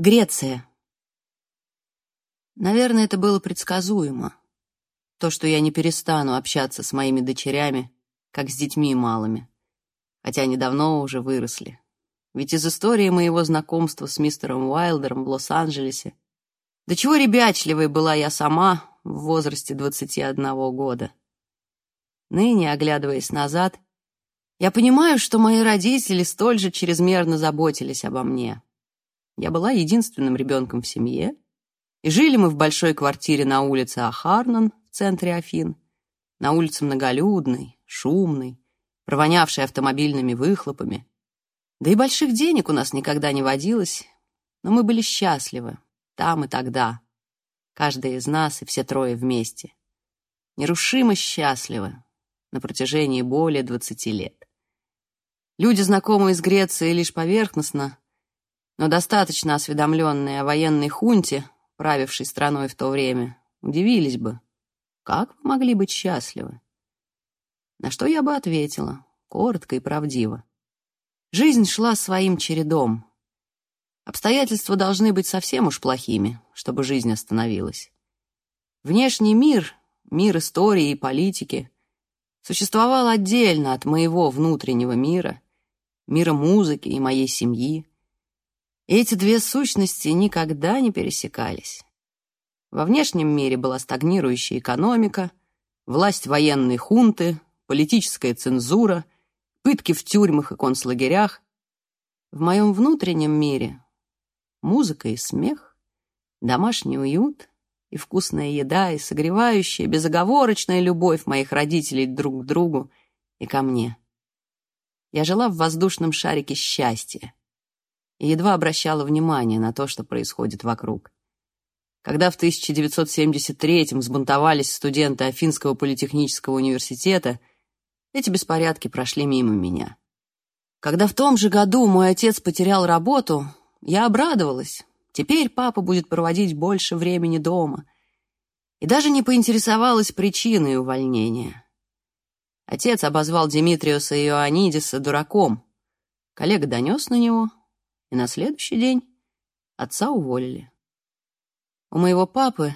Греция. Наверное, это было предсказуемо. То, что я не перестану общаться с моими дочерями, как с детьми малыми. Хотя они давно уже выросли. Ведь из истории моего знакомства с мистером Уайлдером в Лос-Анджелесе до чего ребячливой была я сама в возрасте 21 года. Ныне, оглядываясь назад, я понимаю, что мои родители столь же чрезмерно заботились обо мне. Я была единственным ребенком в семье, и жили мы в большой квартире на улице Ахарнан в центре Афин, на улице многолюдной, шумной, провонявшей автомобильными выхлопами. Да и больших денег у нас никогда не водилось, но мы были счастливы, там и тогда. Каждая из нас и все трое вместе. Нерушимо счастливы на протяжении более двадцати лет. Люди, знакомые с Грецией лишь поверхностно, но достаточно осведомленные о военной хунте, правившей страной в то время, удивились бы, как вы могли быть счастливы? На что я бы ответила, коротко и правдиво. Жизнь шла своим чередом. Обстоятельства должны быть совсем уж плохими, чтобы жизнь остановилась. Внешний мир, мир истории и политики, существовал отдельно от моего внутреннего мира, мира музыки и моей семьи. Эти две сущности никогда не пересекались. Во внешнем мире была стагнирующая экономика, власть военной хунты, политическая цензура, пытки в тюрьмах и концлагерях. В моем внутреннем мире музыка и смех, домашний уют и вкусная еда, и согревающая, безоговорочная любовь моих родителей друг к другу и ко мне. Я жила в воздушном шарике счастья и едва обращала внимание на то, что происходит вокруг. Когда в 1973-м взбунтовались студенты Афинского политехнического университета, эти беспорядки прошли мимо меня. Когда в том же году мой отец потерял работу, я обрадовалась. Теперь папа будет проводить больше времени дома. И даже не поинтересовалась причиной увольнения. Отец обозвал Димитриуса Иоаннидиса дураком. Коллега донес на него, и на следующий день отца уволили. У моего папы,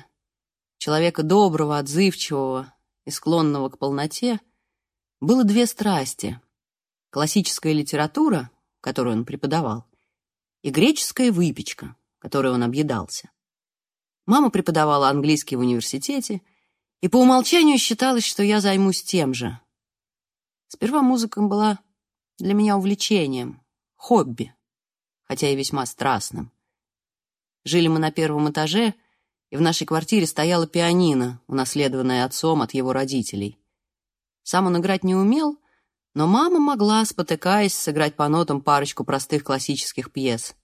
человека доброго, отзывчивого и склонного к полноте, было две страсти — классическая литература, которую он преподавал, и греческая выпечка, которой он объедался. Мама преподавала английский в университете, и по умолчанию считалось, что я займусь тем же. Сперва музыка была для меня увлечением, хобби, хотя и весьма страстным. Жили мы на первом этаже, и в нашей квартире стояла пианино, унаследованное отцом от его родителей. Сам он играть не умел, но мама могла, спотыкаясь, сыграть по нотам парочку простых классических пьес.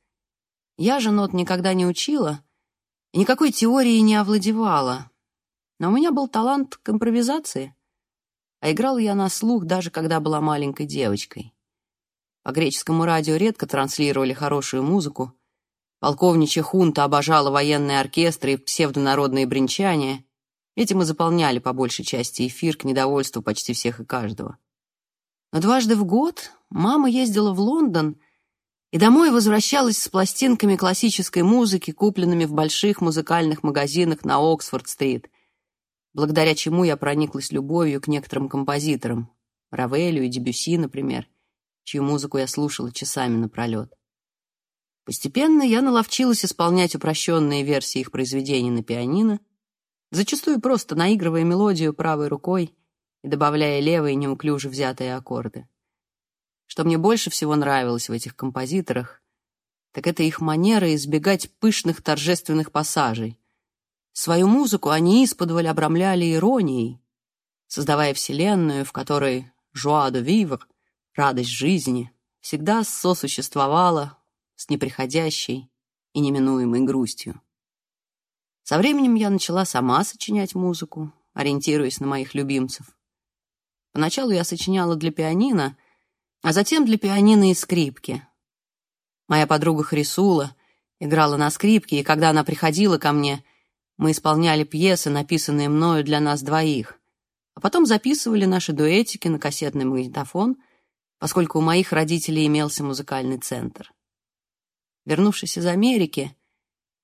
Я же нот никогда не учила и никакой теорией не овладевала, но у меня был талант к импровизации, а играла я на слух, даже когда была маленькой девочкой. По греческому радио редко транслировали хорошую музыку, полковничья хунта обожала военные оркестры и псевдонародные бренчания, этим и заполняли по большей части эфир к недовольству почти всех и каждого. Но дважды в год мама ездила в Лондон и домой возвращалась с пластинками классической музыки, купленными в больших музыкальных магазинах на Оксфорд-стрит, благодаря чему я прониклась любовью к некоторым композиторам, Равелю и Дебюси, например, чью музыку я слушала часами напролет. Постепенно я наловчилась исполнять упрощенные версии их произведений на пианино, зачастую просто наигрывая мелодию правой рукой и добавляя левые неуклюже взятые аккорды. Что мне больше всего нравилось в этих композиторах, так это их манера избегать пышных торжественных пассажей. Свою музыку они исподволь обрамляли иронией, создавая вселенную, в которой «joie de vivre» — радость жизни — всегда сосуществовала с неприходящей и неминуемой грустью. Со временем я начала сама сочинять музыку, ориентируясь на моих любимцев. Поначалу я сочиняла для пианино, а затем для пианино и скрипки. Моя подруга Хрисула играла на скрипке, и когда она приходила ко мне, мы исполняли пьесы, написанные мною для нас двоих, а потом записывали наши дуэтики на кассетный магнитофон, поскольку у моих родителей имелся музыкальный центр. Вернувшись из Америки,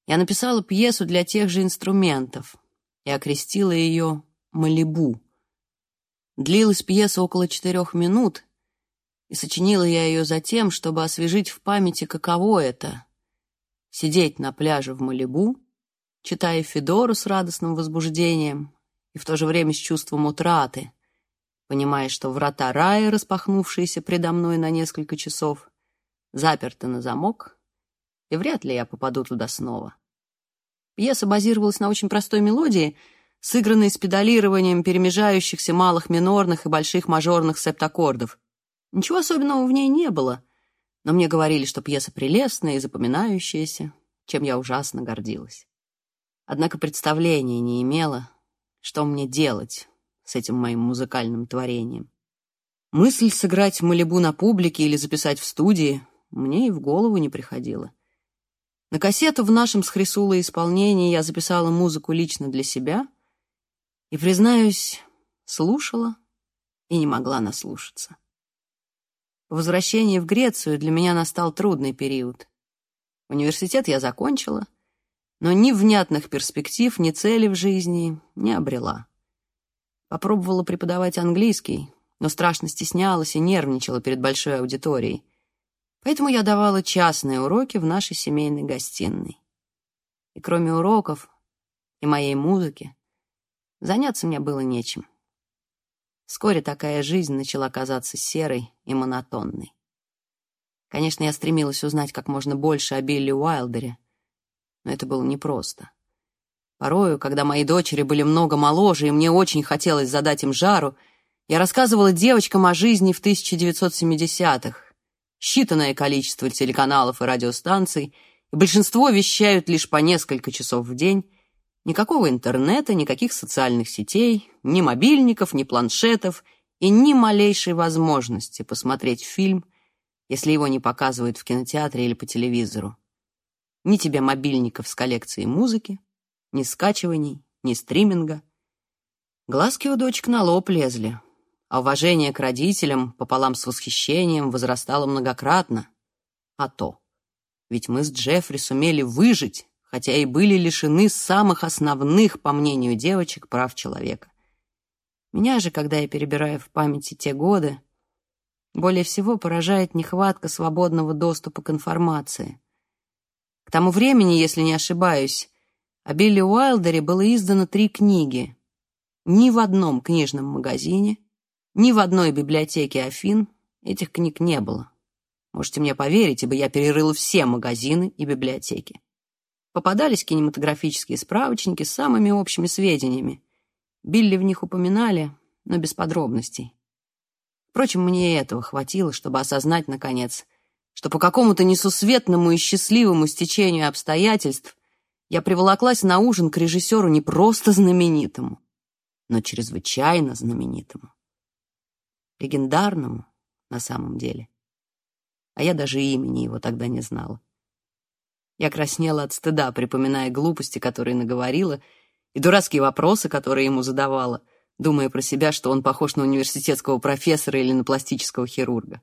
Я написала пьесу для тех же инструментов и окрестила ее «Малибу». Длилась пьеса около четырех минут, и сочинила я ее за тем, чтобы освежить в памяти, каково это — сидеть на пляже в Малибу, читая Федору с радостным возбуждением и в то же время с чувством утраты, понимая, что врата рая, распахнувшиеся предо мной на несколько часов, заперты на замок, и вряд ли я попаду туда снова. Пьеса базировалась на очень простой мелодии, сыгранной с педалированием перемежающихся малых минорных и больших мажорных септаккордов. Ничего особенного в ней не было, но мне говорили, что пьеса прелестная и запоминающаяся, чем я ужасно гордилась. Однако представления не имела, что мне делать с этим моим музыкальным творением. Мысль сыграть Малибу на публике или записать в студии мне и в голову не приходила. На кассету в нашем с Хрисулой исполнении я записала музыку лично для себя и, признаюсь, слушала и не могла наслушаться. По возвращении в Грецию для меня настал трудный период. Университет я закончила, но ни внятных перспектив, ни цели в жизни не обрела. Попробовала преподавать английский, но страшно стеснялась и нервничала перед большой аудиторией. Поэтому я давала частные уроки в нашей семейной гостиной. И кроме уроков и моей музыки, заняться мне было нечем. Вскоре такая жизнь начала казаться серой и монотонной. Конечно, я стремилась узнать как можно больше о Билли Уайлдере, но это было непросто. Порою, когда мои дочери были много моложе, и мне очень хотелось задать им жару, я рассказывала девочкам о жизни в 1970-х. Считанное количество телеканалов и радиостанций, и большинство вещают лишь по несколько часов в день. Никакого интернета, никаких социальных сетей, ни мобильников, ни планшетов и ни малейшей возможности посмотреть фильм, если его не показывают в кинотеатре или по телевизору. Ни тебе мобильников с коллекцией музыки, ни скачиваний, ни стриминга. Глазки у дочек на лоб лезли, а уважение к родителям пополам с восхищением возрастало многократно. А то. Ведь мы с Джеффри сумели выжить, хотя и были лишены самых основных, по мнению девочек, прав человека. Меня же, когда я перебираю в памяти те годы, более всего поражает нехватка свободного доступа к информации. К тому времени, если не ошибаюсь, о Билли Уайлдере было издано три книги. Ни в одном книжном магазине, ни в одной библиотеке Афин этих книг не было. Можете мне поверить, ибо я перерыла все магазины и библиотеки. Попадались кинематографические справочники с самыми общими сведениями. Билли в них упоминали, но без подробностей. Впрочем, мне этого хватило, чтобы осознать, наконец, что по какому-то несусветному и счастливому стечению обстоятельств я приволоклась на ужин к режиссеру не просто знаменитому, но чрезвычайно знаменитому. Легендарному на самом деле. А я даже имени его тогда не знала. Я краснела от стыда, припоминая глупости, которые наговорила, и дурацкие вопросы, которые ему задавала, думая про себя, что он похож на университетского профессора или на пластического хирурга.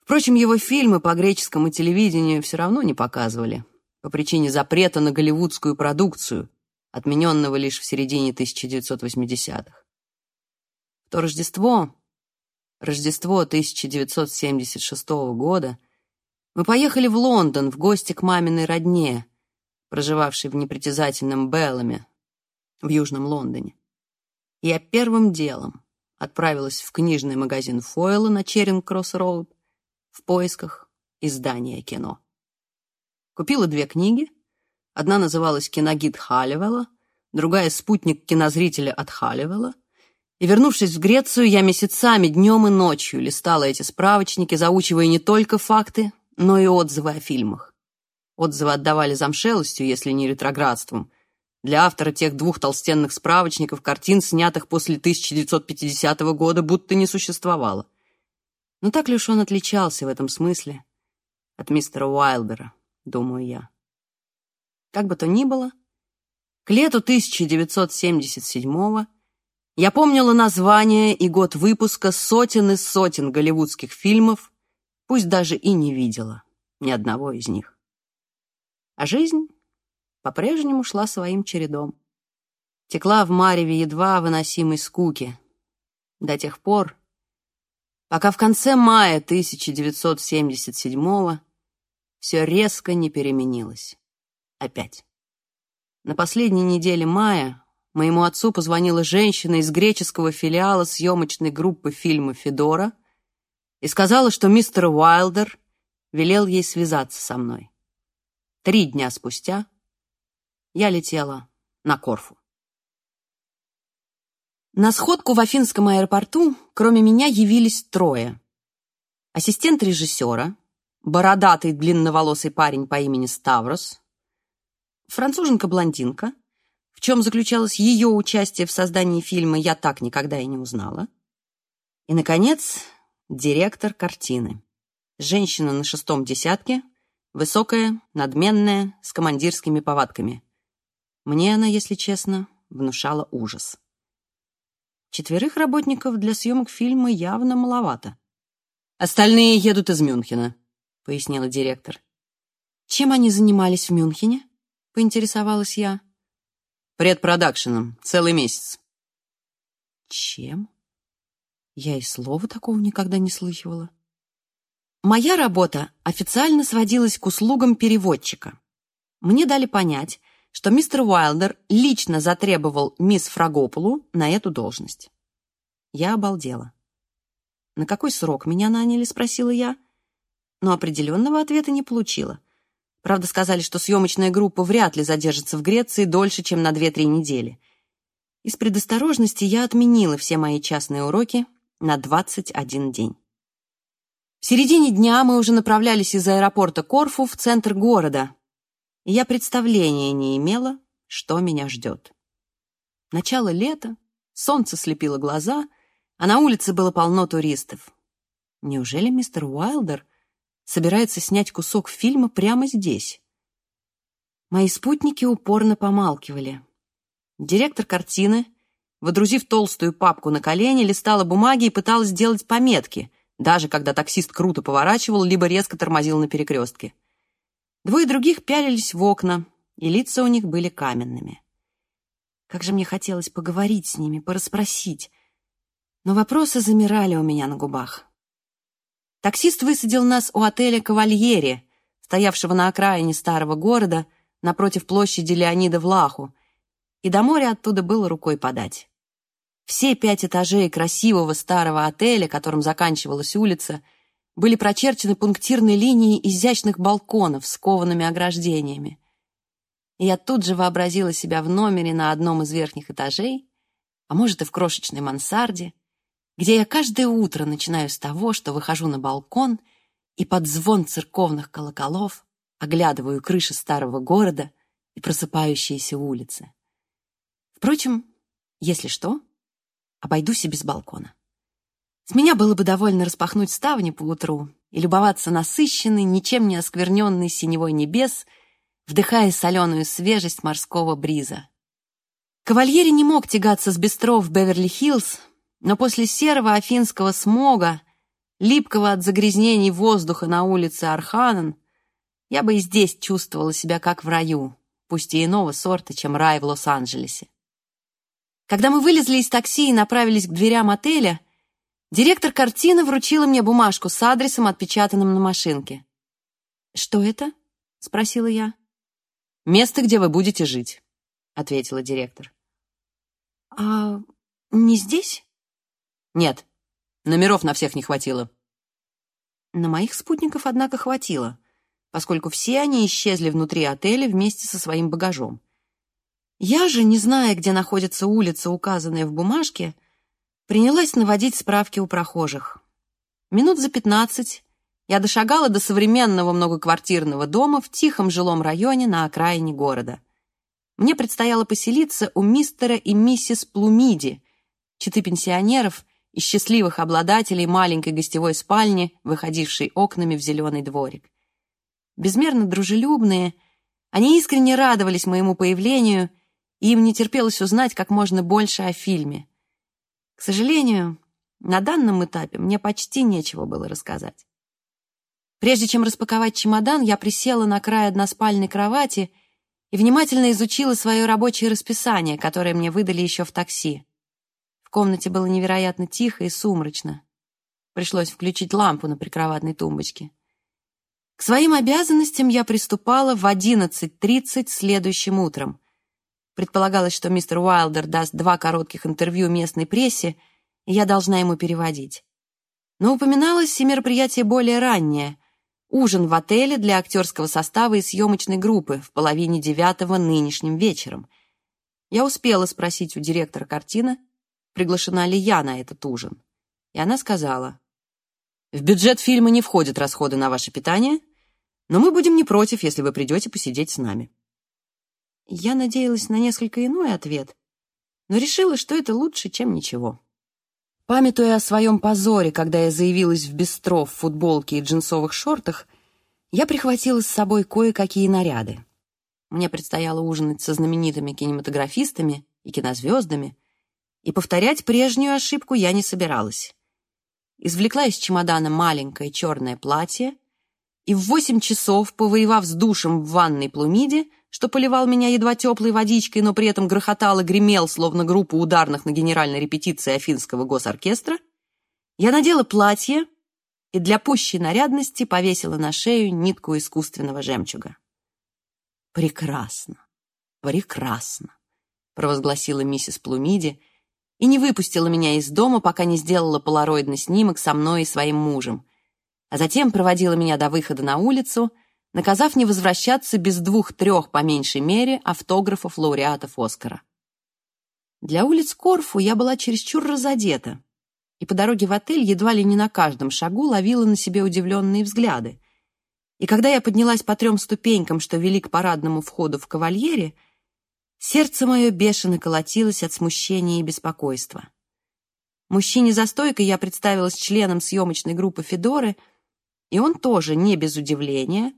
Впрочем, его фильмы по греческому телевидению все равно не показывали, по причине запрета на голливудскую продукцию, отмененного лишь в середине 1980-х. В то Рождество, Рождество 1976 года, мы поехали в Лондон в гости к маминой родне, проживавшей в непритязательном Белламе, в Южном Лондоне. Я первым делом отправилась в книжный магазин Фойла на Черинг-Кросс-Роуд в поисках издания кино. Купила две книги. Одна называлась «Киногид Халливелла», другая «Спутник кинозрителя от Халливелла». И, вернувшись в Грецию, я месяцами, днем и ночью листала эти справочники, заучивая не только факты, но и отзывы о фильмах. Отзывы отдавали замшелостью, если не ретроградством. Для автора тех двух толстенных справочников картин, снятых после 1950 года, будто не существовало. Но так ли уж он отличался в этом смысле от мистера Уайлдера? Думаю я. Как бы то ни было, к лету 1977-го я помнила название и год выпуска сотен и сотен голливудских фильмов, пусть даже и не видела ни одного из них. А жизнь по-прежнему шла своим чередом. Текла в мареве едва выносимой скуки. До тех пор, пока в конце мая 1977-го все резко не переменилось. Опять. На последней неделе мая моему отцу позвонила женщина из греческого филиала съемочной группы фильма «Федора» и сказала, что мистер Уайлдер велел ей связаться со мной. Три дня спустя я летела на Корфу. На сходку в Афинском аэропорту кроме меня явились трое. Ассистент режиссера, бородатый длинноволосый парень по имени Ставрос, француженка-блондинка, в чем заключалось ее участие в создании фильма, я так никогда и не узнала. И, наконец, директор картины. Женщина на шестом десятке, высокая, надменная, с командирскими повадками. Мне она, если честно, внушала ужас. Четверых работников для съемок фильма явно маловато. «Остальные едут из Мюнхена», — пояснила директор. «Чем они занимались в Мюнхене?» — поинтересовалась я. «Предпродакшеном. Целый месяц». «Чем?» Я и слова такого никогда не слыхивала. Моя работа официально сводилась к услугам переводчика. Мне дали понять, что мистер Уайлдер лично затребовал мисс Фрагопулу на эту должность. Я обалдела. «На какой срок меня наняли?» — спросила я. Но определенного ответа не получила. Правда, сказали, что съемочная группа вряд ли задержится в Греции дольше, чем на 2-3 недели. Из предосторожности я отменила все мои частные уроки на 21 день. В середине дня мы уже направлялись из аэропорта Корфу в центр города, и я представления не имела, что меня ждет. Начало лета, солнце слепило глаза, а на улице было полно туристов. Неужели мистер Уайлдер собирается снять кусок фильма прямо здесь? Мои спутники упорно помалкивали. Директор картины, водрузив толстую папку на колени, листала бумаги и пыталась сделать пометки, даже когда таксист круто поворачивал, либо резко тормозил на перекрестке. Двое других пялились в окна, и лица у них были каменными. Как же мне хотелось поговорить с ними, порасспросить. Но вопросы замирали у меня на губах. Таксист высадил нас у отеля «Кавальери», стоявшего на окраине старого города, напротив площади Леонида Влаху, и до моря оттуда было рукой подать. Все пять этажей красивого старого отеля, которым заканчивалась улица — были прочерчены пунктирные линии изящных балконов с коваными ограждениями. И я тут же вообразила себя в номере на одном из верхних этажей, а может и в крошечной мансарде, где я каждое утро начинаю с того, что выхожу на балкон и под звон церковных колоколов оглядываю крыши старого города и просыпающиеся улицы. Впрочем, если что, обойдусь и без балкона. С меня было бы довольно распахнуть ставни поутру и любоваться насыщенной, ничем не оскверненной синевой небес, вдыхая соленую свежесть морского бриза. Кавальери не мог тягаться с бистро в Беверли-Хиллз, но после серого афинского смога, липкого от загрязнений воздуха на улице Арханан, я бы и здесь чувствовала себя как в раю, пусть и иного сорта, чем рай в Лос-Анджелесе. Когда мы вылезли из такси и направились к дверям отеля, Директор картины вручила мне бумажку с адресом, отпечатанным на машинке. «Что это?» — спросила я. «Место, где вы будете жить», — ответила директор. «А не здесь?» «Нет, номеров на всех не хватило». На моих спутников, однако, хватило, поскольку все они исчезли внутри отеля вместе со своим багажом. Я же, не зная, где находится улица, указанная в бумажке, — Принялась наводить справки у прохожих. Минут за пятнадцать я дошагала до современного многоквартирного дома в тихом жилом районе на окраине города. Мне предстояло поселиться у мистера и миссис Плумиди, читы пенсионеров и счастливых обладателей маленькой гостевой спальни, выходившей окнами в зеленый дворик. Безмерно дружелюбные, они искренне радовались моему появлению, и им не терпелось узнать как можно больше о фильме. К сожалению, на данном этапе мне почти нечего было рассказать. Прежде чем распаковать чемодан, я присела на край односпальной кровати и внимательно изучила свое рабочее расписание, которое мне выдали еще в такси. В комнате было невероятно тихо и сумрачно. Пришлось включить лампу на прикроватной тумбочке. К своим обязанностям я приступала в 11.30 следующим утром. Предполагалось, что мистер Уайлдер даст два коротких интервью местной прессе, и я должна ему переводить. Но упоминалось и мероприятие более раннее — ужин в отеле для актерского состава и съемочной группы в половине девятого нынешним вечером. Я успела спросить у директора картины, приглашена ли я на этот ужин. И она сказала, «В бюджет фильма не входят расходы на ваше питание, но мы будем не против, если вы придете посидеть с нами». Я надеялась на несколько иной ответ, но решила, что это лучше, чем ничего. Памятуя о своем позоре, когда я заявилась в бистро в футболке и джинсовых шортах, я прихватила с собой кое-какие наряды. Мне предстояло ужинать со знаменитыми кинематографистами и кинозвездами, и повторять прежнюю ошибку я не собиралась. Извлекла из чемодана маленькое черное платье и в восемь часов, повоевав с душем в ванной плумиде, что поливал меня едва теплой водичкой, но при этом грохотал и гремел, словно группа ударных на генеральной репетиции Афинского госоркестра, я надела платье и для пущей нарядности повесила на шею нитку искусственного жемчуга. «Прекрасно, прекрасно», — провозгласила миссис Плумиди и не выпустила меня из дома, пока не сделала полароидный снимок со мной и своим мужем, а затем проводила меня до выхода на улицу — наказав не возвращаться без двух-трех, по меньшей мере, автографов лауреатов Оскара. Для улиц Корфу я была чересчур разодета, и по дороге в отель едва ли не на каждом шагу ловила на себе удивленные взгляды. И когда я поднялась по трем ступенькам, что вели к парадному входу в кавальере, сердце мое бешено колотилось от смущения и беспокойства. Мужчине за стойкой я представилась членом съемочной группы «Федоры», и он тоже, не без удивления,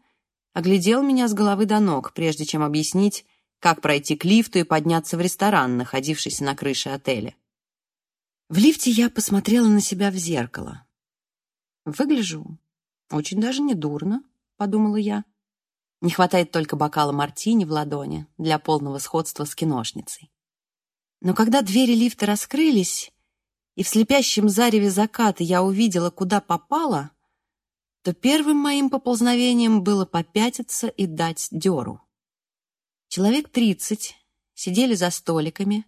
оглядел меня с головы до ног, прежде чем объяснить, как пройти к лифту и подняться в ресторан, находившийся на крыше отеля. В лифте я посмотрела на себя в зеркало. «Выгляжу очень даже недурно», — подумала я. Не хватает только бокала мартини в ладони для полного сходства с киношницей. Но когда двери лифта раскрылись, и в слепящем зареве заката я увидела, куда попала, то первым моим поползновением было попятиться и дать дёру. Человек тридцать сидели за столиками,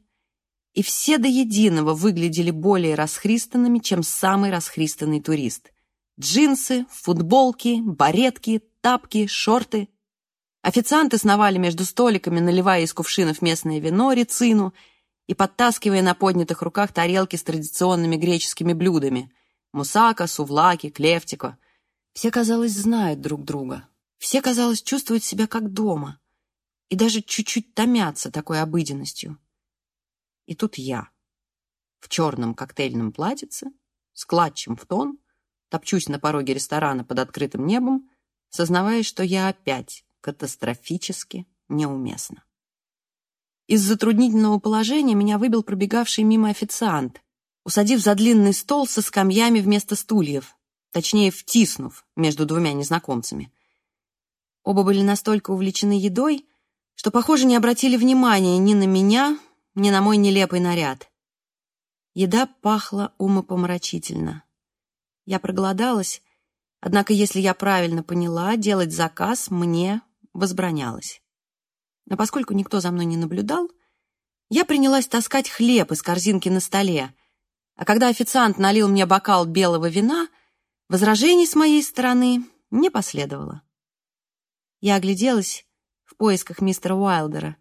и все до единого выглядели более расхристанными, чем самый расхристанный турист. Джинсы, футболки, баретки, тапки, шорты. Официанты сновали между столиками, наливая из кувшинов местное вино, рецину, и подтаскивая на поднятых руках тарелки с традиционными греческими блюдами — мусака, сувлаки, клефтико. Все, казалось, знают друг друга. Все, казалось, чувствуют себя как дома. И даже чуть-чуть томятся такой обыденностью. И тут я, в черном коктейльном платьице, с клатчем в тон, топчусь на пороге ресторана под открытым небом, сознавая, что я опять катастрофически неуместна. Из затруднительного положения меня выбил пробегавший мимо официант, усадив за длинный стол со скамьями вместо стульев, точнее, втиснув между двумя незнакомцами. Оба были настолько увлечены едой, что, похоже, не обратили внимания ни на меня, ни на мой нелепый наряд. Еда пахла умопомрачительно. Я проголодалась, однако, если я правильно поняла, делать заказ мне возбранялось. Но поскольку никто за мной не наблюдал, я принялась таскать хлеб из корзинки на столе, а когда официант налил мне бокал белого вина — Возражений с моей стороны не последовало. Я огляделась в поисках мистера Уайлдера.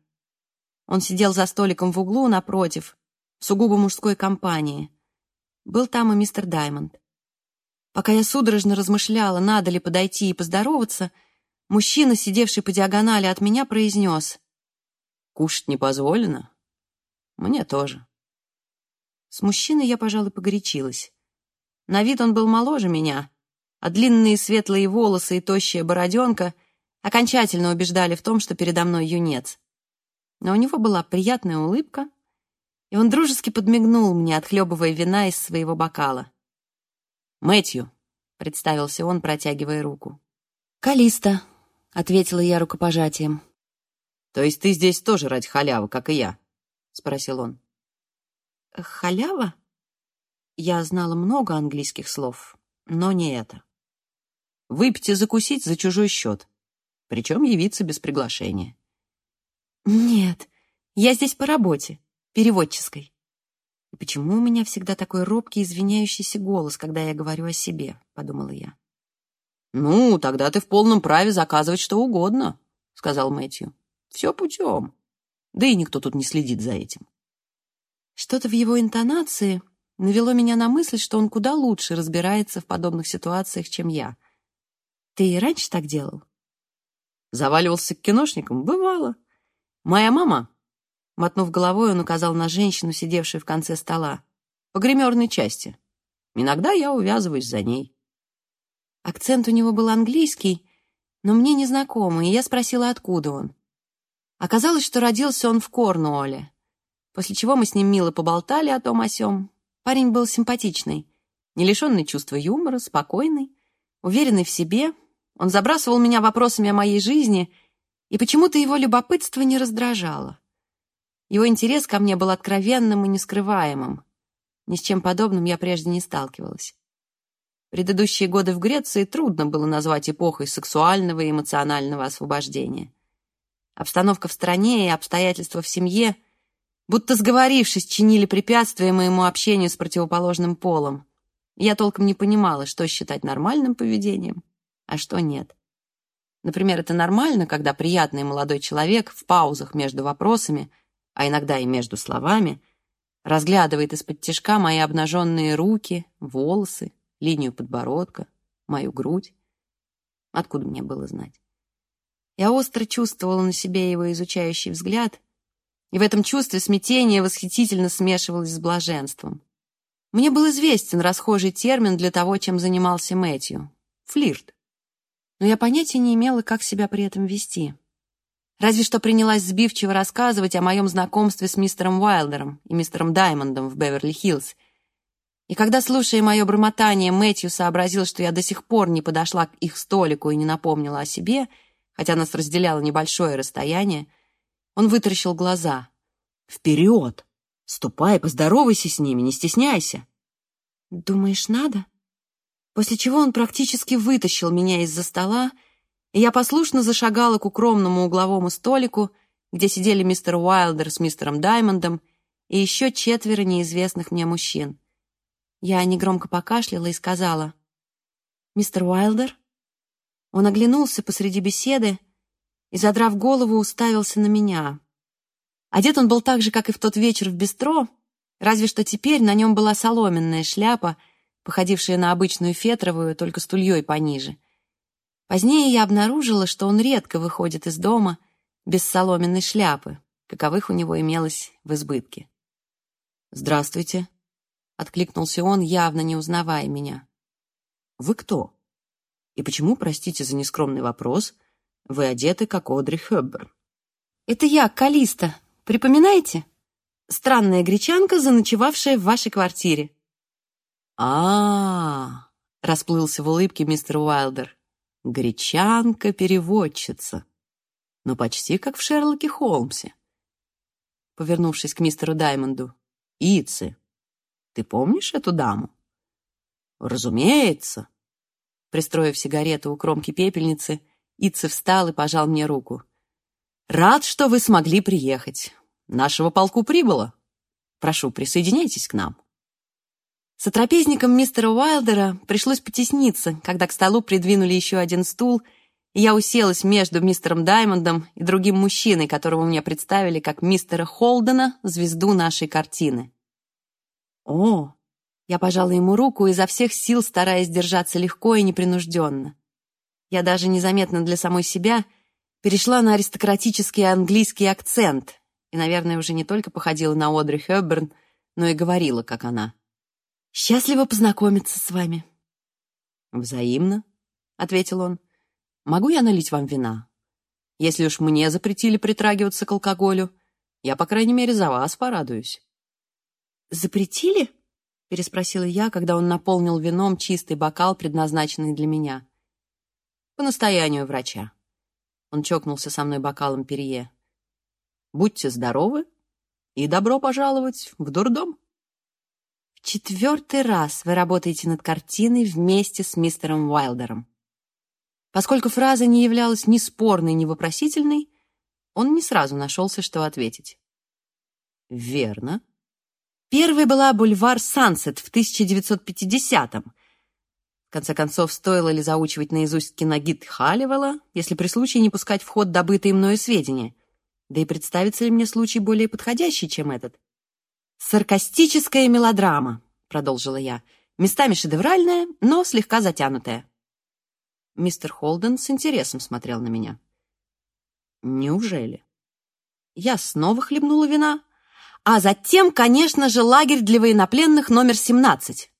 Он сидел за столиком в углу напротив, в сугубо мужской компании. Был там и мистер Даймонд. Пока я судорожно размышляла, надо ли подойти и поздороваться, мужчина, сидевший по диагонали от меня, произнес «Кушать не позволено?» «Мне тоже». С мужчиной я, пожалуй, погорячилась. На вид он был моложе меня, а длинные светлые волосы и тощая бороденка окончательно убеждали в том, что передо мной юнец. Но у него была приятная улыбка, и он дружески подмигнул мне, отхлебывая вина из своего бокала. «Мэтью», — представился он, протягивая руку. «Калиста», — ответила я рукопожатием. «То есть ты здесь тоже ради халявы, как и я?» — спросил он. «Халява?» Я знала много английских слов, но не это. «Выпить и закусить за чужой счет, причем явиться без приглашения». «Нет, я здесь по работе, переводческой». «И почему у меня всегда такой робкий, извиняющийся голос, когда я говорю о себе?» — подумала я. «Ну, тогда ты в полном праве заказывать что угодно», — сказал Мэтью. «Все путем. Да и никто тут не следит за этим». Что-то в его интонации навело меня на мысль, что он куда лучше разбирается в подобных ситуациях, чем я. Ты и раньше так делал? Заваливался к киношникам? Бывало. Моя мама, мотнув головой, он указал на женщину, сидевшую в конце стола, по гримерной части. Иногда я увязываюсь за ней. Акцент у него был английский, но мне незнакомый, и я спросила, откуда он. Оказалось, что родился он в Корнуолле, после чего мы с ним мило поболтали о том о сём. Парень был симпатичный, не лишенный чувства юмора, спокойный, уверенный в себе. Он забрасывал меня вопросами о моей жизни, и почему-то его любопытство не раздражало. Его интерес ко мне был откровенным и нескрываемым. Ни с чем подобным я прежде не сталкивалась. Предыдущие годы в Греции трудно было назвать эпохой сексуального и эмоционального освобождения. Обстановка в стране и обстоятельства в семье — будто сговорившись, чинили препятствия моему общению с противоположным полом. Я толком не понимала, что считать нормальным поведением, а что нет. Например, это нормально, когда приятный молодой человек в паузах между вопросами, а иногда и между словами, разглядывает из-под тишка мои обнаженные руки, волосы, линию подбородка, мою грудь. Откуда мне было знать? Я остро чувствовала на себе его изучающий взгляд — и в этом чувстве смятение восхитительно смешивалось с блаженством. Мне был известен расхожий термин для того, чем занимался Мэтью — флирт. Но я понятия не имела, как себя при этом вести. Разве что принялась сбивчиво рассказывать о моем знакомстве с мистером Уайлдером и мистером Даймондом в Беверли-Хиллз. И когда, слушая мое бормотание, Мэтью сообразил, что я до сих пор не подошла к их столику и не напомнила о себе, хотя нас разделяло небольшое расстояние, он вытаращил глаза. «Вперед! Ступай, поздоровайся с ними, не стесняйся!» «Думаешь, надо?» После чего он практически вытащил меня из-за стола, и я послушно зашагала к укромному угловому столику, где сидели мистер Уайлдер с мистером Даймондом и еще четверо неизвестных мне мужчин. Я негромко покашляла и сказала, «Мистер Уайлдер?» Он оглянулся посреди беседы, и, задрав голову, уставился на меня. Одет он был так же, как и в тот вечер в бистро, разве что теперь на нем была соломенная шляпа, походившая на обычную фетровую, только с тульей пониже. Позднее я обнаружила, что он редко выходит из дома без соломенной шляпы, каковых у него имелось в избытке. «Здравствуйте», — откликнулся он, явно не узнавая меня. «Вы кто? И почему, простите за нескромный вопрос, — вы одеты, как Одри Хёбберн. Это я, Калиста. Припоминаете? Странная гречанка, заночевавшая в вашей квартире. А, -а, -а расплылся в улыбке мистер Уайлдер. Гречанка-переводчица. Ну, почти как в Шерлоке Холмсе. Повернувшись к мистеру Даймонду. Ицы, ты помнишь эту даму? Разумеется. Пристроив сигарету у кромки пепельницы, Итце встал и пожал мне руку. «Рад, что вы смогли приехать. Нашего полку прибыло. Прошу, присоединяйтесь к нам». Сотрапезникам мистера Уайлдера пришлось потесниться, когда к столу придвинули еще один стул, и я уселась между мистером Даймондом и другим мужчиной, которого мне представили как мистера Холдена, звезду нашей картины. «О!» Я пожала ему руку, изо всех сил стараясь держаться легко и непринужденно. Я даже незаметно для самой себя перешла на аристократический английский акцент и, наверное, уже не только походила на Одри Хёбберн, но и говорила, как она. «Счастливо познакомиться с вами». «Взаимно», — ответил он. «Могу я налить вам вина? Если уж мне запретили притрагиваться к алкоголю, я, по крайней мере, за вас порадуюсь». «Запретили?» — переспросила я, когда он наполнил вином чистый бокал, предназначенный для меня по настоянию врача. Он чокнулся со мной бокалом перье. Будьте здоровы и добро пожаловать в дурдом. В четвертый раз вы работаете над картиной вместе с мистером Уайлдером. Поскольку фраза не являлась ни спорной, ни вопросительной, он не сразу нашелся, что ответить. Верно. Первой была бульвар Сансет в 1950-м. В конце концов, стоило ли заучивать наизусть киногид Халливелла, если при случае не пускать в ход добытые мною сведения? Да и представится ли мне случай более подходящий, чем этот? «Саркастическая мелодрама», — продолжила я, «местами шедевральная, но слегка затянутая». Мистер Холден с интересом смотрел на меня. «Неужели?» Я снова хлебнула вина, а затем, конечно же, лагерь для военнопленных номер 17.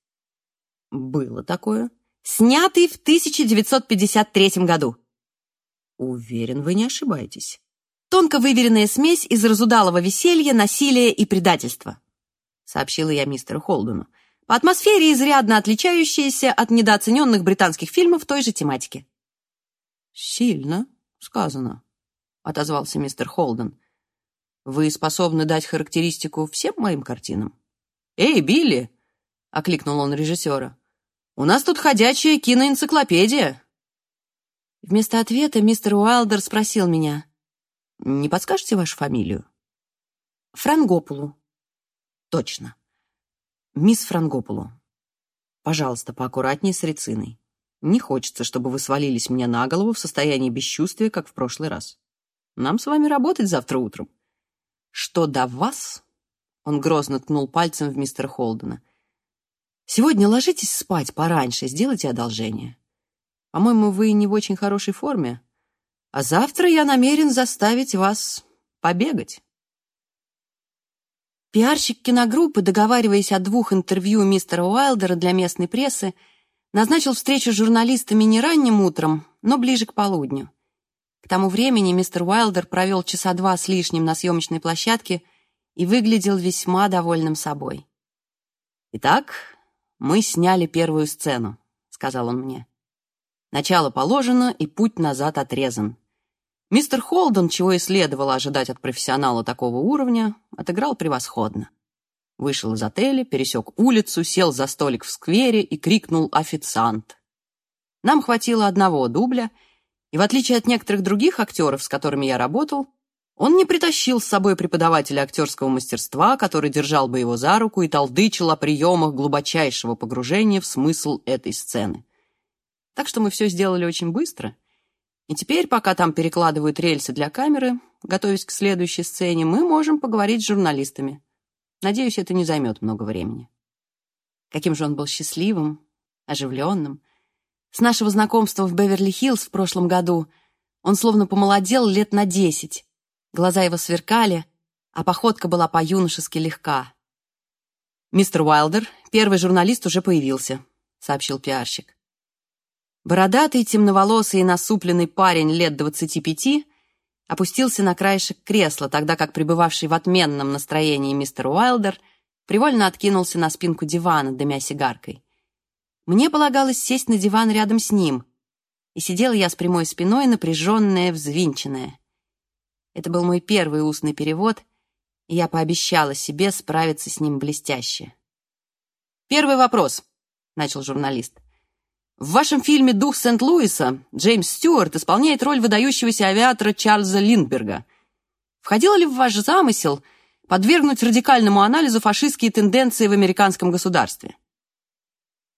Было такое. Снятый в 1953 году. Уверен, вы не ошибаетесь. Тонко выверенная смесь из разудалого веселья, насилия и предательства, сообщила я мистеру Холдену, по атмосфере изрядно отличающаяся от недооцененных британских фильмов той же тематики. «Сильно сказано», — отозвался мистер Холден. Вы способны дать характеристику всем моим картинам? «Эй, Билли!» — окликнул он режиссера. «У нас тут ходячая киноэнциклопедия!» Вместо ответа мистер Уайлдер спросил меня. «Не подскажете вашу фамилию?» «Франгопулу». «Точно. Мисс Франгопулу, пожалуйста, поаккуратнее с рециной. Не хочется, чтобы вы свалились мне на голову в состоянии бесчувствия, как в прошлый раз. Нам с вами работать завтра утром. Что до вас, он грозно ткнул пальцем в мистера Холдена. Сегодня ложитесь спать пораньше, сделайте одолжение. По-моему, вы не в очень хорошей форме. А завтра я намерен заставить вас побегать. Пиарщик киногруппы, договариваясь о двух интервью мистера Уайлдера для местной прессы, назначил встречу с журналистами не ранним утром, но ближе к полудню. К тому времени мистер Уайлдер провел часа два с лишним на съемочной площадке и выглядел весьма довольным собой. «Итак, мы сняли первую сцену», — сказал он мне. «Начало положено, и путь назад отрезан. Мистер Холден, чего и следовало ожидать от профессионала такого уровня, отыграл превосходно. Вышел из отеля, пересек улицу, сел за столик в сквере и крикнул «Официант!». Нам хватило одного дубля — и в отличие от некоторых других актеров, с которыми я работал, он не притащил с собой преподавателя актерского мастерства, который держал бы его за руку и толдычил о приемах глубочайшего погружения в смысл этой сцены. Так что мы все сделали очень быстро. И теперь, пока там перекладывают рельсы для камеры, готовясь к следующей сцене, мы можем поговорить с журналистами. Надеюсь, это не займет много времени. Каким же он был счастливым, оживленным, с нашего знакомства в Беверли-Хиллз в прошлом году он словно помолодел лет на десять. Глаза его сверкали, а походка была по-юношески легка. «Мистер Уайлдер, первый журналист уже появился», — сообщил пиарщик. Бородатый, темноволосый и насупленный парень лет двадцати пяти опустился на краешек кресла, тогда как пребывавший в отменном настроении мистер Уайлдер привольно откинулся на спинку дивана, дымя сигаркой. Мне полагалось сесть на диван рядом с ним, и сидела я с прямой спиной, напряженная, взвинченная. Это был мой первый устный перевод, и я пообещала себе справиться с ним блестяще. «Первый вопрос», — начал журналист. «В вашем фильме «Дух Сент-Луиса» Джеймс Стюарт исполняет роль выдающегося авиатора Чарльза Линдберга. Входило ли в ваш замысел подвергнуть радикальному анализу фашистские тенденции в американском государстве?»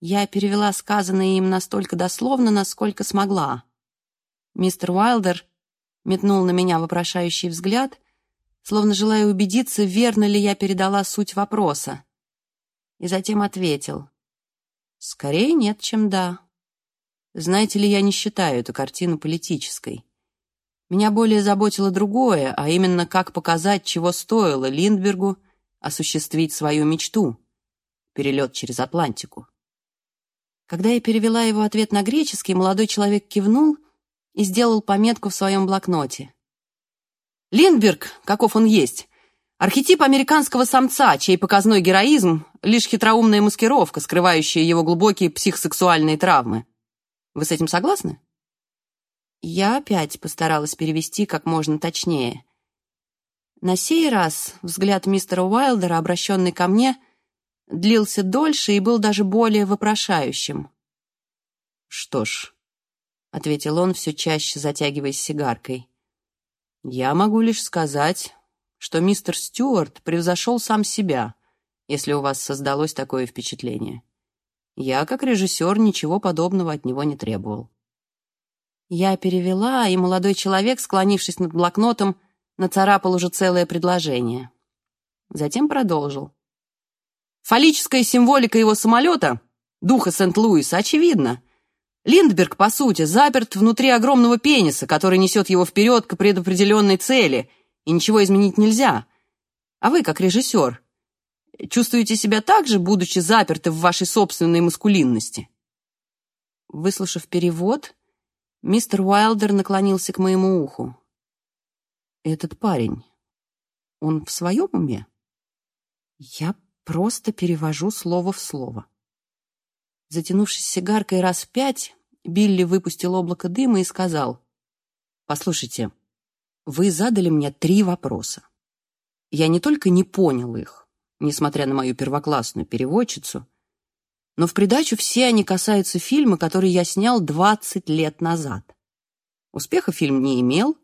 Я перевела сказанное им настолько дословно, насколько смогла. Мистер Уайлдер метнул на меня вопрошающий взгляд, словно желая убедиться, верно ли я передала суть вопроса, и затем ответил. «Скорее нет, чем да. Знаете ли, я не считаю эту картину политической. Меня более заботило другое, а именно, как показать, чего стоило Линдбергу осуществить свою мечту — перелет через Атлантику. Когда я перевела его ответ на греческий, молодой человек кивнул и сделал пометку в своем блокноте. Линдберг, каков он есть, архетип американского самца, чей показной героизм — лишь хитроумная маскировка, скрывающая его глубокие психосексуальные травмы. Вы с этим согласны? Я опять постаралась перевести как можно точнее. На сей раз взгляд мистера Уайлдера, обращенный ко мне, длился дольше и был даже более вопрошающим. «Что ж», — ответил он, все чаще затягиваясь сигаркой, «я могу лишь сказать, что мистер Стюарт превзошел сам себя, если у вас создалось такое впечатление. Я, как режиссер, ничего подобного от него не требовал». Я перевела, и молодой человек, склонившись над блокнотом, нацарапал уже целое предложение. Затем продолжил. Фаллическая символика его самолета, духа Сент-Луиса, очевидна. Линдберг, по сути, заперт внутри огромного пениса, который несет его вперед к предопределенной цели, и ничего изменить нельзя. А вы, как режиссер, чувствуете себя так же, будучи заперты в вашей собственной маскулинности? Выслушав перевод, мистер Уайлдер наклонился к моему уху. Этот парень, он в своем уме? Я просто перевожу слово в слово. Затянувшись сигаркой раз пять, Билли выпустил облако дыма и сказал, «Послушайте, вы задали мне три вопроса. Я не только не понял их, несмотря на мою первоклассную переводчицу, но в придачу все они касаются фильма, который я снял 20 лет назад. Успеха фильм не имел,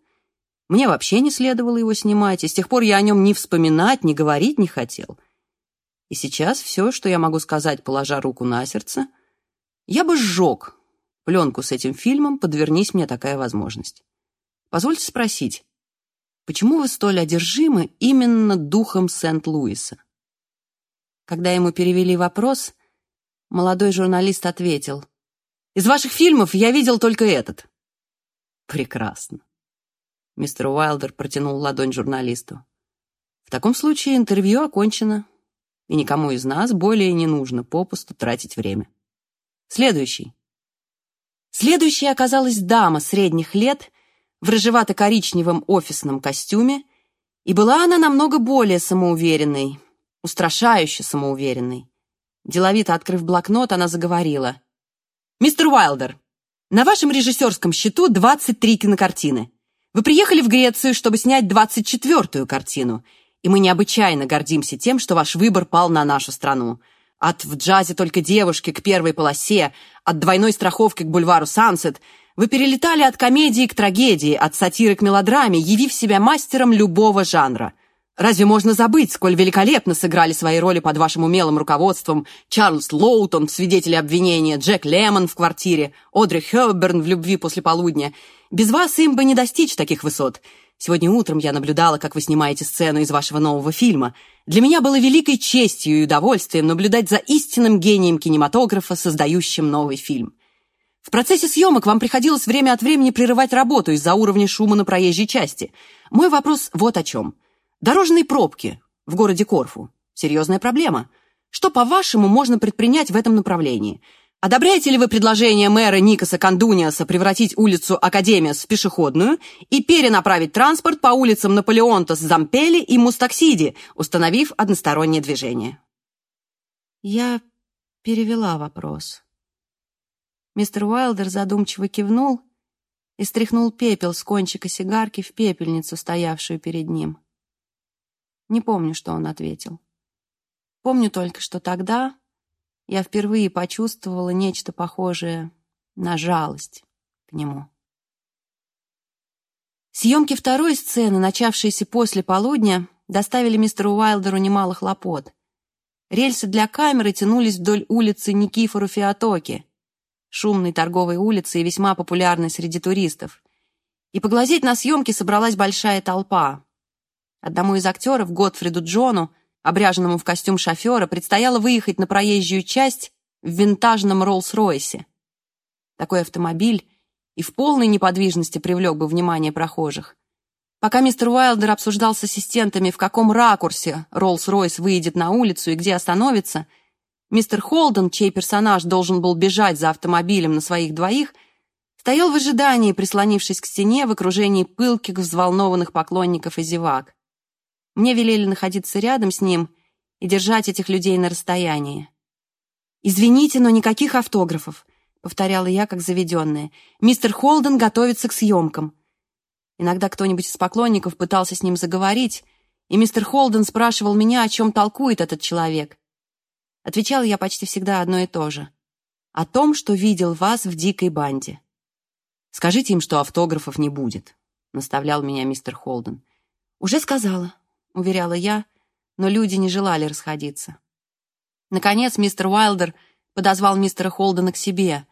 мне вообще не следовало его снимать, и с тех пор я о нем ни вспоминать, ни говорить не хотел. И сейчас все, что я могу сказать, положа руку на сердце, я бы сжег пленку с этим фильмом, подвернись мне такая возможность. Позвольте спросить, почему вы столь одержимы именно духом Сент-Луиса? Когда ему перевели вопрос, молодой журналист ответил, «Из ваших фильмов я видел только этот». Прекрасно. Мистер Уайлдер протянул ладонь журналисту. В таком случае интервью окончено, и никому из нас более не нужно попусту тратить время. Следующий. Следующей оказалась дама средних лет в рыжевато-коричневом офисном костюме, и была она намного более самоуверенной, устрашающе самоуверенной. Деловито открыв блокнот, она заговорила. «Мистер Уайлдер, на вашем режиссерском счету 23 кинокартины. Вы приехали в Грецию, чтобы снять 24-ю картину, и мы необычайно гордимся тем, что ваш выбор пал на нашу страну. От «В джазе только девушки» к первой полосе, от двойной страховки к бульвару «Сансет» вы перелетали от комедии к трагедии, от сатиры к мелодраме, явив себя мастером любого жанра. Разве можно забыть, сколь великолепно сыграли свои роли под вашим умелым руководством Чарльз Лоутон в «Свидетеле обвинения», Джек Лемон в «Квартире», Одри Хёбберн в «Любви после полудня». Без вас им бы не достичь таких высот. Сегодня утром я наблюдала, как вы снимаете сцену из вашего нового фильма. Для меня было великой честью и удовольствием наблюдать за истинным гением кинематографа, создающим новый фильм. В процессе съемок вам приходилось время от времени прерывать работу из-за уровня шума на проезжей части. Мой вопрос вот о чем. Дорожные пробки в городе Корфу. Серьезная проблема. Что, по-вашему, можно предпринять в этом направлении? Одобряете ли вы предложение мэра Никаса Кандуниаса превратить улицу Академия в пешеходную и перенаправить транспорт по улицам Наполеонтас, Зампели и Мустаксиди, установив одностороннее движение? Я перевела вопрос. Мистер Уайлдер задумчиво кивнул и стряхнул пепел с кончика сигарки в пепельницу, стоявшую перед ним. Не помню, что он ответил. Помню только, что тогда я впервые почувствовала нечто похожее на жалость к нему. Съемки второй сцены, начавшиеся после полудня, доставили мистеру Уайлдеру немало хлопот. Рельсы для камеры тянулись вдоль улицы Никифору Феотоки, шумной торговой улицы и весьма популярной среди туристов. И поглазеть на съемки собралась большая толпа. Одному из актеров, Готфриду Джону, обряженному в костюм шофера, предстояло выехать на проезжую часть в винтажном Роллс-Ройсе. Такой автомобиль и в полной неподвижности привлек бы внимание прохожих. Пока мистер Уайлдер обсуждал с ассистентами, в каком ракурсе Роллс-Ройс выйдет на улицу и где остановится, мистер Холден, чей персонаж должен был бежать за автомобилем на своих двоих, стоял в ожидании, прислонившись к стене в окружении пылких, взволнованных поклонников и зевак. Мне велели находиться рядом с ним и держать этих людей на расстоянии. «Извините, но никаких автографов», — повторяла я, как заведенная. «Мистер Холден готовится к съемкам». Иногда кто-нибудь из поклонников пытался с ним заговорить, и мистер Холден спрашивал меня, о чем толкует этот человек. Отвечал я почти всегда одно и то же. О том, что видел вас в дикой банде. «Скажите им, что автографов не будет», — наставлял меня мистер Холден. «Уже сказала», — уверяла я, но люди не желали расходиться. Наконец мистер Уайлдер подозвал мистера Холдена к себе.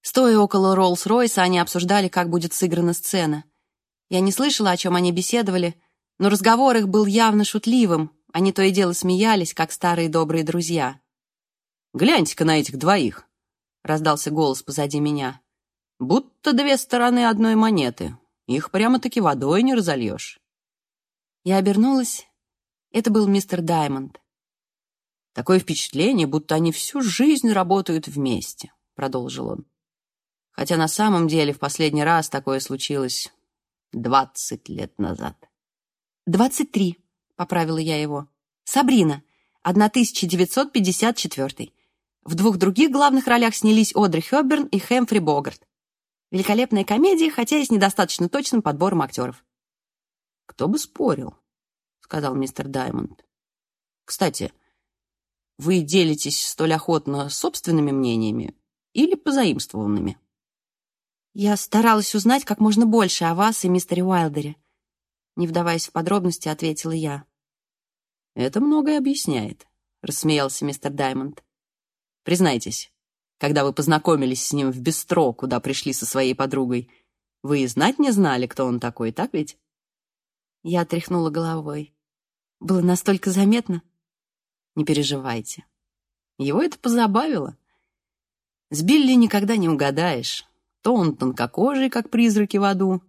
Стоя около Роллс-Ройса, они обсуждали, как будет сыграна сцена. Я не слышала, о чем они беседовали, но разговор их был явно шутливым, они то и дело смеялись, как старые добрые друзья. «Гляньте-ка на этих двоих», — раздался голос позади меня. «Будто две стороны одной монеты. Их прямо-таки водой не разольешь». Я обернулась. Это был мистер Даймонд. «Такое впечатление, будто они всю жизнь работают вместе», — продолжил он. «Хотя на самом деле в последний раз такое случилось двадцать лет назад». «Двадцать три», — поправила я его. «Сабрина, 1954 В двух других главных ролях снялись Одри Хёбберн и Хэмфри Богарт. Великолепная комедия, хотя и с недостаточно точным подбором актеров. «Кто бы спорил», — сказал мистер Даймонд. «Кстати, вы делитесь столь охотно собственными мнениями или позаимствованными?» «Я старалась узнать как можно больше о вас и мистере Уайлдере», не вдаваясь в подробности, ответила я. «Это многое объясняет», — рассмеялся мистер Даймонд. «Признайтесь, когда вы познакомились с ним в бистро, куда пришли со своей подругой, вы и знать не знали, кто он такой, так ведь?» Я тряхнула головой. Было настолько заметно. Не переживайте. Его это позабавило. С Билли никогда не угадаешь. То он тонкокожий, как призраки в аду,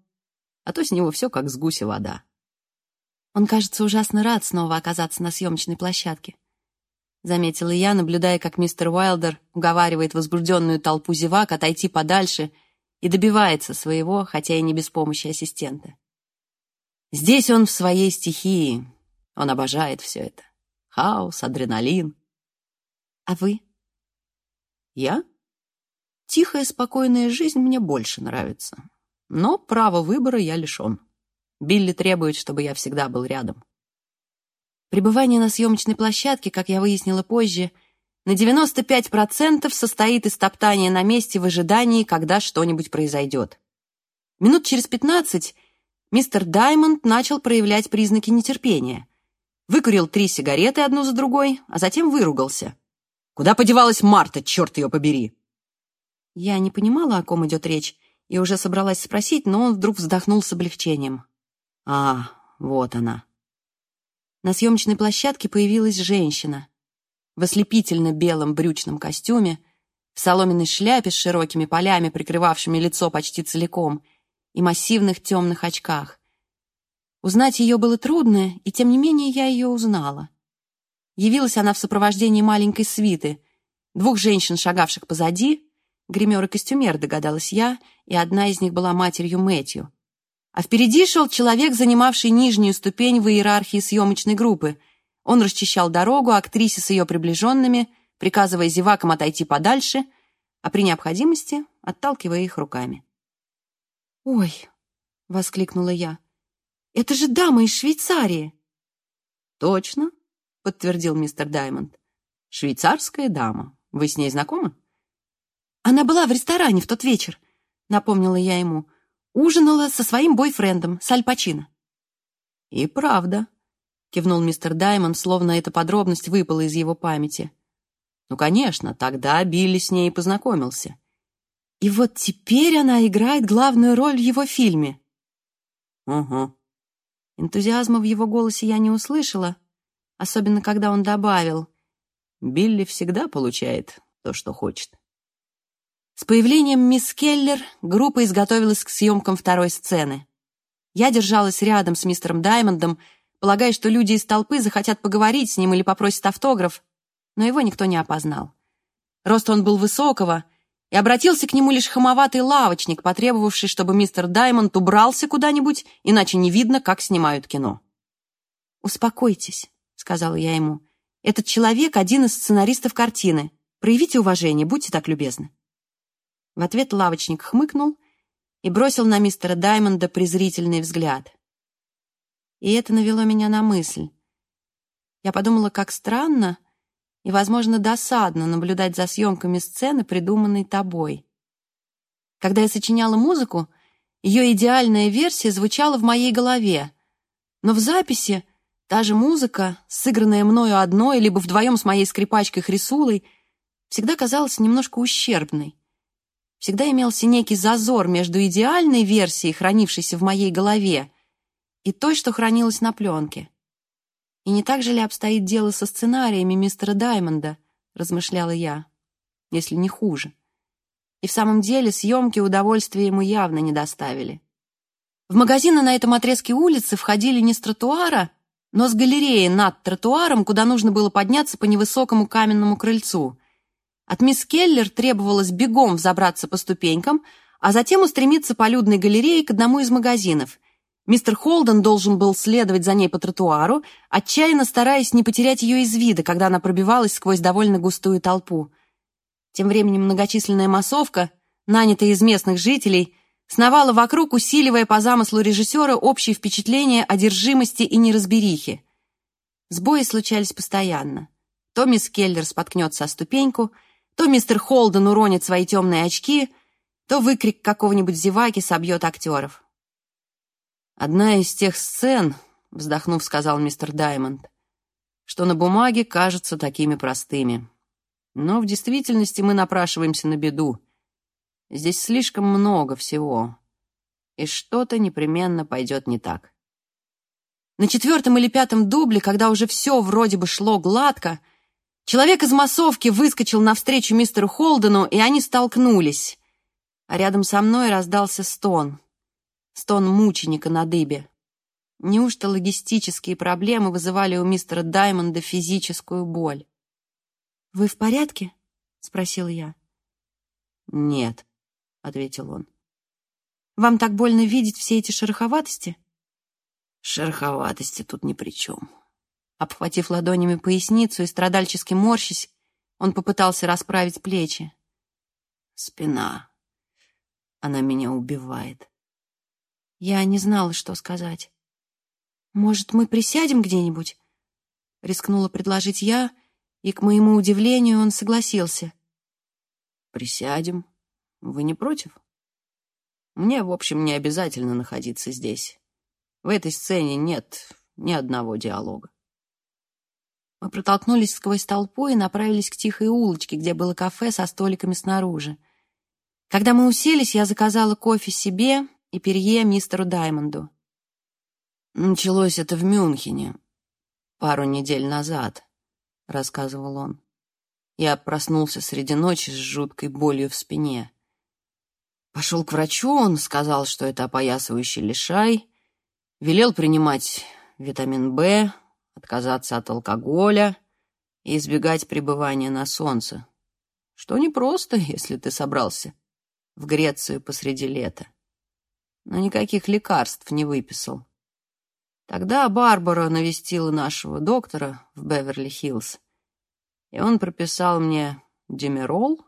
а то с него все как с гуся вода. Он, кажется, ужасно рад снова оказаться на съемочной площадке. Заметила я, наблюдая, как мистер Уайлдер уговаривает возбужденную толпу зевак отойти подальше и добивается своего, хотя и не без помощи ассистента. Здесь он в своей стихии. Он обожает все это. Хаос, адреналин. А вы? Я? Тихая, спокойная жизнь мне больше нравится. Но права выбора я лишен. Билли требует, чтобы я всегда был рядом. Пребывание на съемочной площадке, как я выяснила позже, на 95% состоит из топтания на месте в ожидании, когда что-нибудь произойдет. Минут через 15 мистер Даймонд начал проявлять признаки нетерпения. Выкурил три сигареты одну за другой, а затем выругался. «Куда подевалась Марта, черт ее побери?» Я не понимала, о ком идет речь, и уже собралась спросить, но он вдруг вздохнул с облегчением. «А, вот она». На съемочной площадке появилась женщина в ослепительно белом брючном костюме, в соломенной шляпе с широкими полями, прикрывавшими лицо почти целиком, и массивных темных очках. Узнать ее было трудно, и тем не менее я ее узнала. Явилась она в сопровождении маленькой свиты, двух женщин, шагавших позади, гример и костюмер, догадалась я, и одна из них была матерью Мэтью. А впереди шел человек, занимавший нижнюю ступень в иерархии съемочной группы. Он расчищал дорогу актрисе с ее приближенными, приказывая зевакам отойти подальше, а при необходимости отталкивая их руками. «Ой!» — воскликнула я. «Это же дама из Швейцарии!» «Точно!» — подтвердил мистер Даймонд. «Швейцарская дама. Вы с ней знакомы?» «Она была в ресторане в тот вечер», — напомнила я ему. «Ужинала со своим бойфрендом, с Аль Пачино». «И правда», — кивнул мистер Даймонд, словно эта подробность выпала из его памяти. «Ну, конечно, тогда Билли с ней познакомился». «И вот теперь она играет главную роль в его фильме». «Угу». Энтузиазма в его голосе я не услышала, особенно когда он добавил. «Билли всегда получает то, что хочет». С появлением мисс Келлер группа изготовилась к съемкам второй сцены. Я держалась рядом с мистером Даймондом, полагая, что люди из толпы захотят поговорить с ним или попросят автограф, но его никто не опознал. Рост он был высокого, и обратился к нему лишь хамоватый лавочник, потребовавший, чтобы мистер Даймонд убрался куда-нибудь, иначе не видно, как снимают кино. «Успокойтесь», — сказала я ему. «Этот человек — один из сценаристов картины. Проявите уважение, будьте так любезны». В ответ лавочник хмыкнул и бросил на мистера Даймонда презрительный взгляд. и это навело меня на мысль. Я подумала, как странно и, возможно, досадно наблюдать за съемками сцены, придуманной тобой. Когда я сочиняла музыку, ее идеальная версия звучала в моей голове, но в записи та же музыка, сыгранная мною одной, либо вдвоем с моей скрипачкой Хрисулой, всегда казалась немножко ущербной. Всегда имелся некий зазор между идеальной версией, хранившейся в моей голове, и той, что хранилась на пленке. И не так же ли обстоит дело со сценариями мистера Даймонда, размышляла я, если не хуже. И в самом деле съемки удовольствия ему явно не доставили. В магазины на этом отрезке улицы входили не с тротуара, но с галереи над тротуаром, куда нужно было подняться по невысокому каменному крыльцу. От мисс Келлер требовалось бегом взобраться по ступенькам, а затем устремиться по людной галерее к одному из магазинов. Мистер Холден должен был следовать за ней по тротуару, отчаянно стараясь не потерять ее из вида, когда она пробивалась сквозь довольно густую толпу. Тем временем многочисленная массовка, нанятая из местных жителей, сновала вокруг, усиливая по замыслу режиссера общее впечатление одержимости и неразберихи. Сбои случались постоянно. То мисс Келлер споткнется о ступеньку, то мистер Холден уронит свои темные очки, то выкрик какого-нибудь зеваки собьет актеров. «Одна из тех сцен», — вздохнув, сказал мистер Даймонд, «что на бумаге кажутся такими простыми. Но в действительности мы напрашиваемся на беду. Здесь слишком много всего, и что-то непременно пойдет не так. На четвертом или пятом дубле, когда уже все вроде бы шло гладко, человек из массовки выскочил навстречу мистеру Холдену, и они столкнулись. А рядом со мной раздался стон. Стон мученика на дыбе. Неужто логистические проблемы вызывали у мистера Даймонда физическую боль? «Вы в порядке?» — спросил я. «Нет», — ответил он. «Вам так больно видеть все эти шероховатости?» «Шероховатости тут ни при чем». Обхватив ладонями поясницу и страдальчески морщись, он попытался расправить плечи. «Спина. Она меня убивает». Я не знала, что сказать. «Может, мы присядем где-нибудь?» Рискнула предложить я, — и, к моему удивлению, он согласился. «Присядем. Вы не против? Мне, в общем, не обязательно находиться здесь. В этой сцене нет ни одного диалога». Мы протолкнулись сквозь толпу и направились к тихой улочке, где было кафе со столиками снаружи. Когда мы уселись, я заказала кофе себе и перье мистеру Даймонду. Началось это в Мюнхене пару недель назад. — рассказывал он. Я проснулся среди ночи с жуткой болью в спине. Пошел к врачу, он сказал, что это опоясывающий лишай, велел принимать витамин В, отказаться от алкоголя и избегать пребывания на солнце, что непросто, если ты собрался в Грецию посреди лета. Но никаких лекарств не выписал. Тогда Барбара навестила нашего доктора в Беверли-Хиллз, и он прописал мне Демерол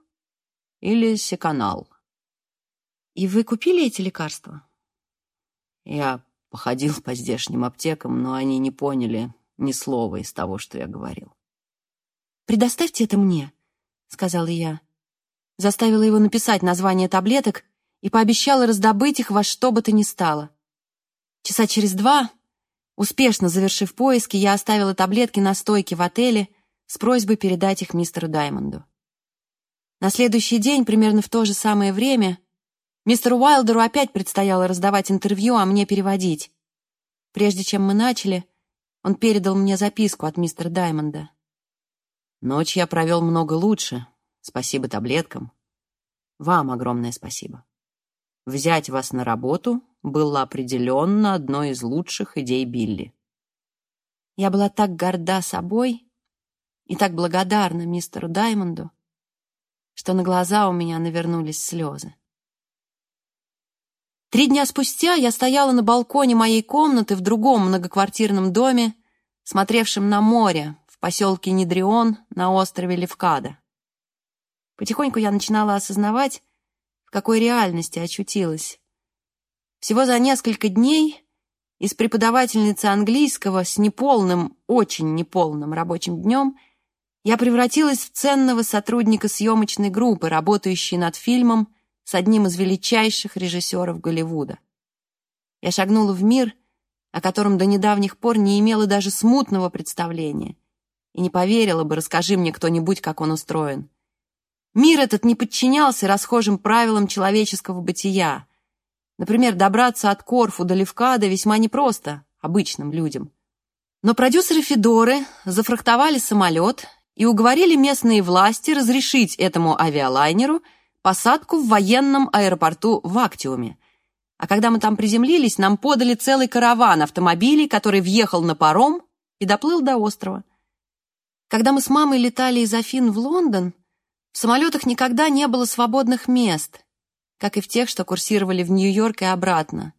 или Секанал. «И вы купили эти лекарства?» Я походил по здешним аптекам, но они не поняли ни слова из того, что я говорил. «Предоставьте это мне», — сказала я. Заставила его написать название таблеток и пообещала раздобыть их во что бы то ни стало. Часа через два Успешно завершив поиски, я оставила таблетки на стойке в отеле с просьбой передать их мистеру Даймонду. На следующий день, примерно в то же самое время, мистеру Уайлдеру опять предстояло раздавать интервью, а мне переводить. Прежде чем мы начали, он передал мне записку от мистера Даймонда. «Ночь я провел много лучше. Спасибо таблеткам. Вам огромное спасибо. Взять вас на работу было определенно одной из лучших идей Билли. Я была так горда собой и так благодарна мистеру Даймонду, что на глаза у меня навернулись слезы. Три дня спустя я стояла на балконе моей комнаты в другом многоквартирном доме, смотревшем на море в поселке Недрион на острове Левкада. Потихоньку я начинала осознавать, в какой реальности очутилась. Всего за несколько дней из преподавательницы английского с неполным, очень неполным рабочим днем я превратилась в ценного сотрудника съемочной группы, работающей над фильмом с одним из величайших режиссеров Голливуда. Я шагнула в мир, о котором до недавних пор не имела даже смутного представления, и не поверила бы, расскажи мне кто-нибудь, как он устроен. Мир этот не подчинялся расхожим правилам человеческого бытия. Например, добраться от Корфу до Левкада весьма непросто обычным людям. Но продюсеры Федоры зафрахтовали самолет и уговорили местные власти разрешить этому авиалайнеру посадку в военном аэропорту в Актиуме. А когда мы там приземлились, нам подали целый караван автомобилей, который въехал на паром и доплыл до острова. Когда мы с мамой летали из Афин в Лондон, в самолетах никогда не было свободных мест, как и в тех, что курсировали в Нью-Йорк и обратно.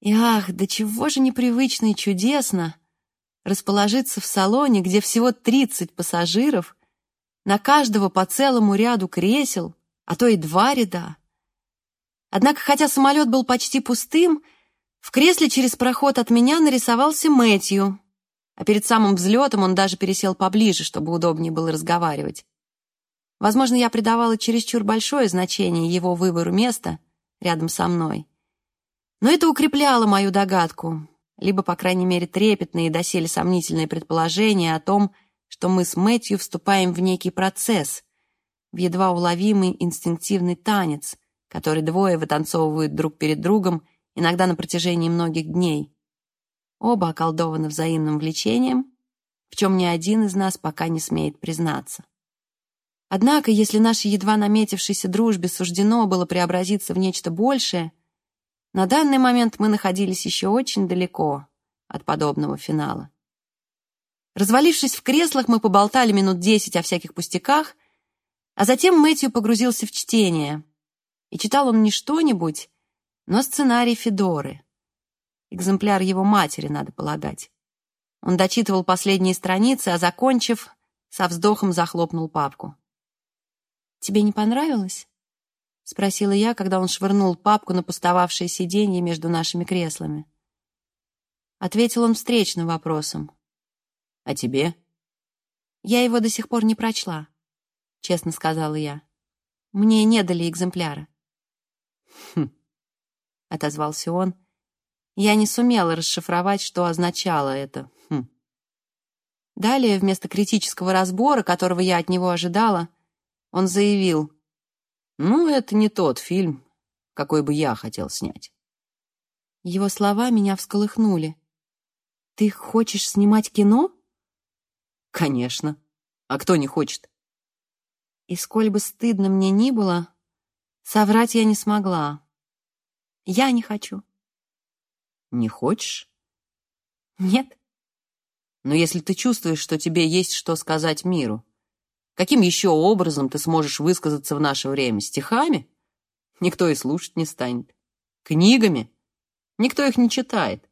И ах, до чего же непривычно и чудесно расположиться в салоне, где всего 30 пассажиров, на каждого по целому ряду кресел, а то и два ряда. Однако, хотя самолет был почти пустым, в кресле через проход от меня нарисовался Мэтью, а перед самым взлетом он даже пересел поближе, чтобы удобнее было разговаривать. Возможно, я придавала чересчур большое значение его выбору места рядом со мной. Но это укрепляло мою догадку либо, по крайней мере, трепетные и доселе сомнительные предположения о том, что мы с Мэтью вступаем в некий процесс, в едва уловимый инстинктивный танец, который двое вытанцовывают друг перед другом, иногда на протяжении многих дней. Оба околдованы взаимным влечением, в чем ни один из нас пока не смеет признаться. Однако, если нашей едва наметившейся дружбе суждено было преобразиться в нечто большее — на данный момент мы находились еще очень далеко от подобного финала. Развалившись в креслах, мы поболтали минут десять о всяких пустяках, а затем Мэтью погрузился в чтение. И читал он не что-нибудь, но сценарий Федоры. Экземпляр его матери, надо полагать. Он дочитывал последние страницы, а, закончив, со вздохом захлопнул папку. «Тебе не понравилось?» — спросила я, когда он швырнул папку на пустовавшее сиденье между нашими креслами. Ответил он встречным вопросом. «А тебе?» «Я его до сих пор не прочла», — честно сказала я. «Мне не дали экземпляра». «Хм», — отозвался он. Я не сумела расшифровать, что означало это «хм». Далее, вместо критического разбора, которого я от него ожидала, он заявил — ну, это не тот фильм, какой бы я хотел снять. Его слова меня всколыхнули. Ты хочешь снимать кино? Конечно. А кто не хочет? И сколь бы стыдно мне ни было, соврать я не смогла. Я не хочу. Не хочешь? Нет. Но если ты чувствуешь, что тебе есть что сказать миру, Каким еще образом ты сможешь высказаться в наше время? Стихами? Никто и слушать не станет. Книгами? Никто их не читает.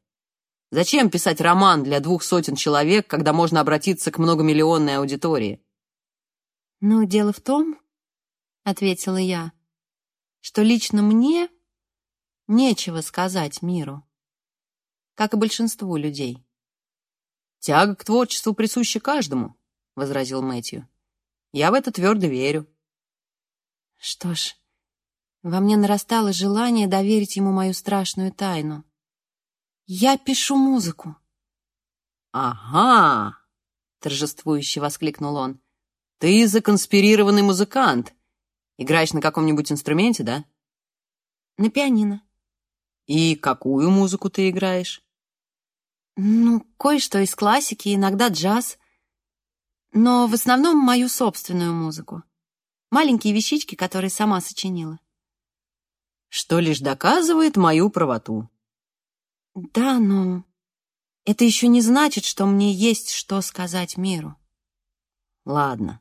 Зачем писать роман для двух сотен человек, когда можно обратиться к многомиллионной аудитории? «Ну, дело в том, — ответила я, — что лично мне нечего сказать миру, как и большинству людей». «Тяга к творчеству присуща каждому», — возразил Мэтью. Я в это твердо верю. Что ж, во мне нарастало желание доверить ему мою страшную тайну. Я пишу музыку. «Ага!» — торжествующе воскликнул он. «Ты законспирированный музыкант. Играешь на каком-нибудь инструменте, да?» «На пианино». «И какую музыку ты играешь?» «Ну, кое-что из классики, иногда джаз но в основном мою собственную музыку. Маленькие вещички, которые сама сочинила. Что лишь доказывает мою правоту. Да, но это еще не значит, что мне есть что сказать миру. Ладно,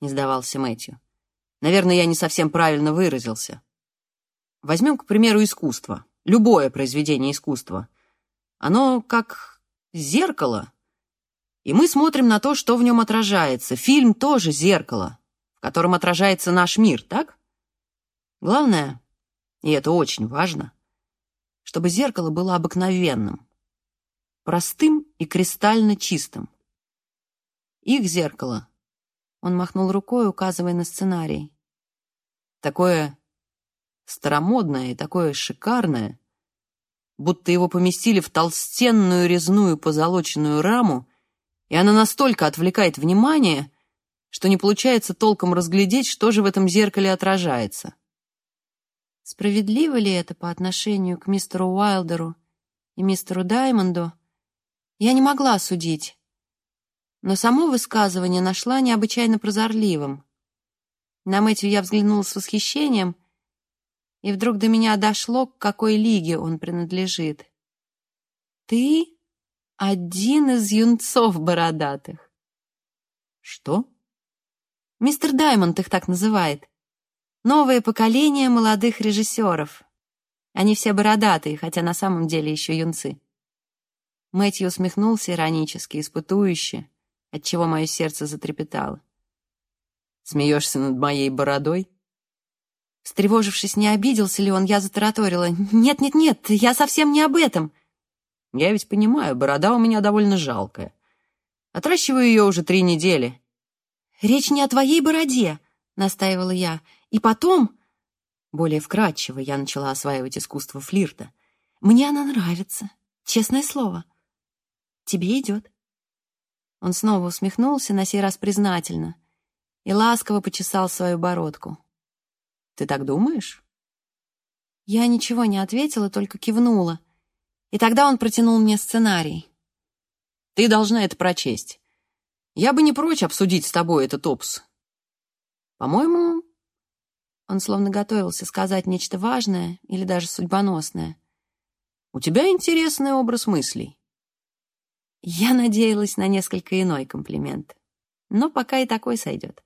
не сдавался Мэтью. Наверное, я не совсем правильно выразился. Возьмем, к примеру, искусство. Любое произведение искусства. Оно как зеркало — и мы смотрим на то, что в нем отражается. Фильм тоже зеркало, в котором отражается наш мир, так? Главное, и это очень важно, чтобы зеркало было обыкновенным, простым и кристально чистым. Их зеркало, он махнул рукой, указывая на сценарий, такое старомодное и такое шикарное, будто его поместили в толстенную резную позолоченную раму, и она настолько отвлекает внимание, что не получается толком разглядеть, что же в этом зеркале отражается. Справедливо ли это по отношению к мистеру Уайлдеру и мистеру Даймонду, я не могла судить, но само высказывание нашла необычайно прозорливым. На Мэтью я взглянула с восхищением — и вдруг до меня дошло, к какой лиге он принадлежит. «Ты один из юнцов бородатых». «Что?» «Мистер Даймонд их так называет. Новое поколение молодых режиссеров. Они все бородатые, хотя на самом деле еще юнцы». Мэтью усмехнулся иронически, испытующе, отчего мое сердце затрепетало. «Смеешься над моей бородой?» Встревожившись, не обиделся ли он, я затараторила. «Нет-нет-нет, я совсем не об этом». «Я ведь понимаю, борода у меня довольно жалкая. Отращиваю ее уже три недели». «Речь не о твоей бороде», — настаивала я. «И потом...» Более вкратчиво я начала осваивать искусство флирта. «Мне она нравится, честное слово. Тебе идет». Он снова усмехнулся, на сей раз признательно, и ласково почесал свою бородку. Ты так думаешь?» Я ничего не ответила, только кивнула. И тогда он протянул мне сценарий. «Ты должна это прочесть. Я бы не прочь обсудить с тобой этот опус. По-моему...» Он словно готовился сказать нечто важное или даже судьбоносное. «У тебя интересный образ мыслей». Я надеялась на несколько иной комплимент. Но пока и такой сойдет.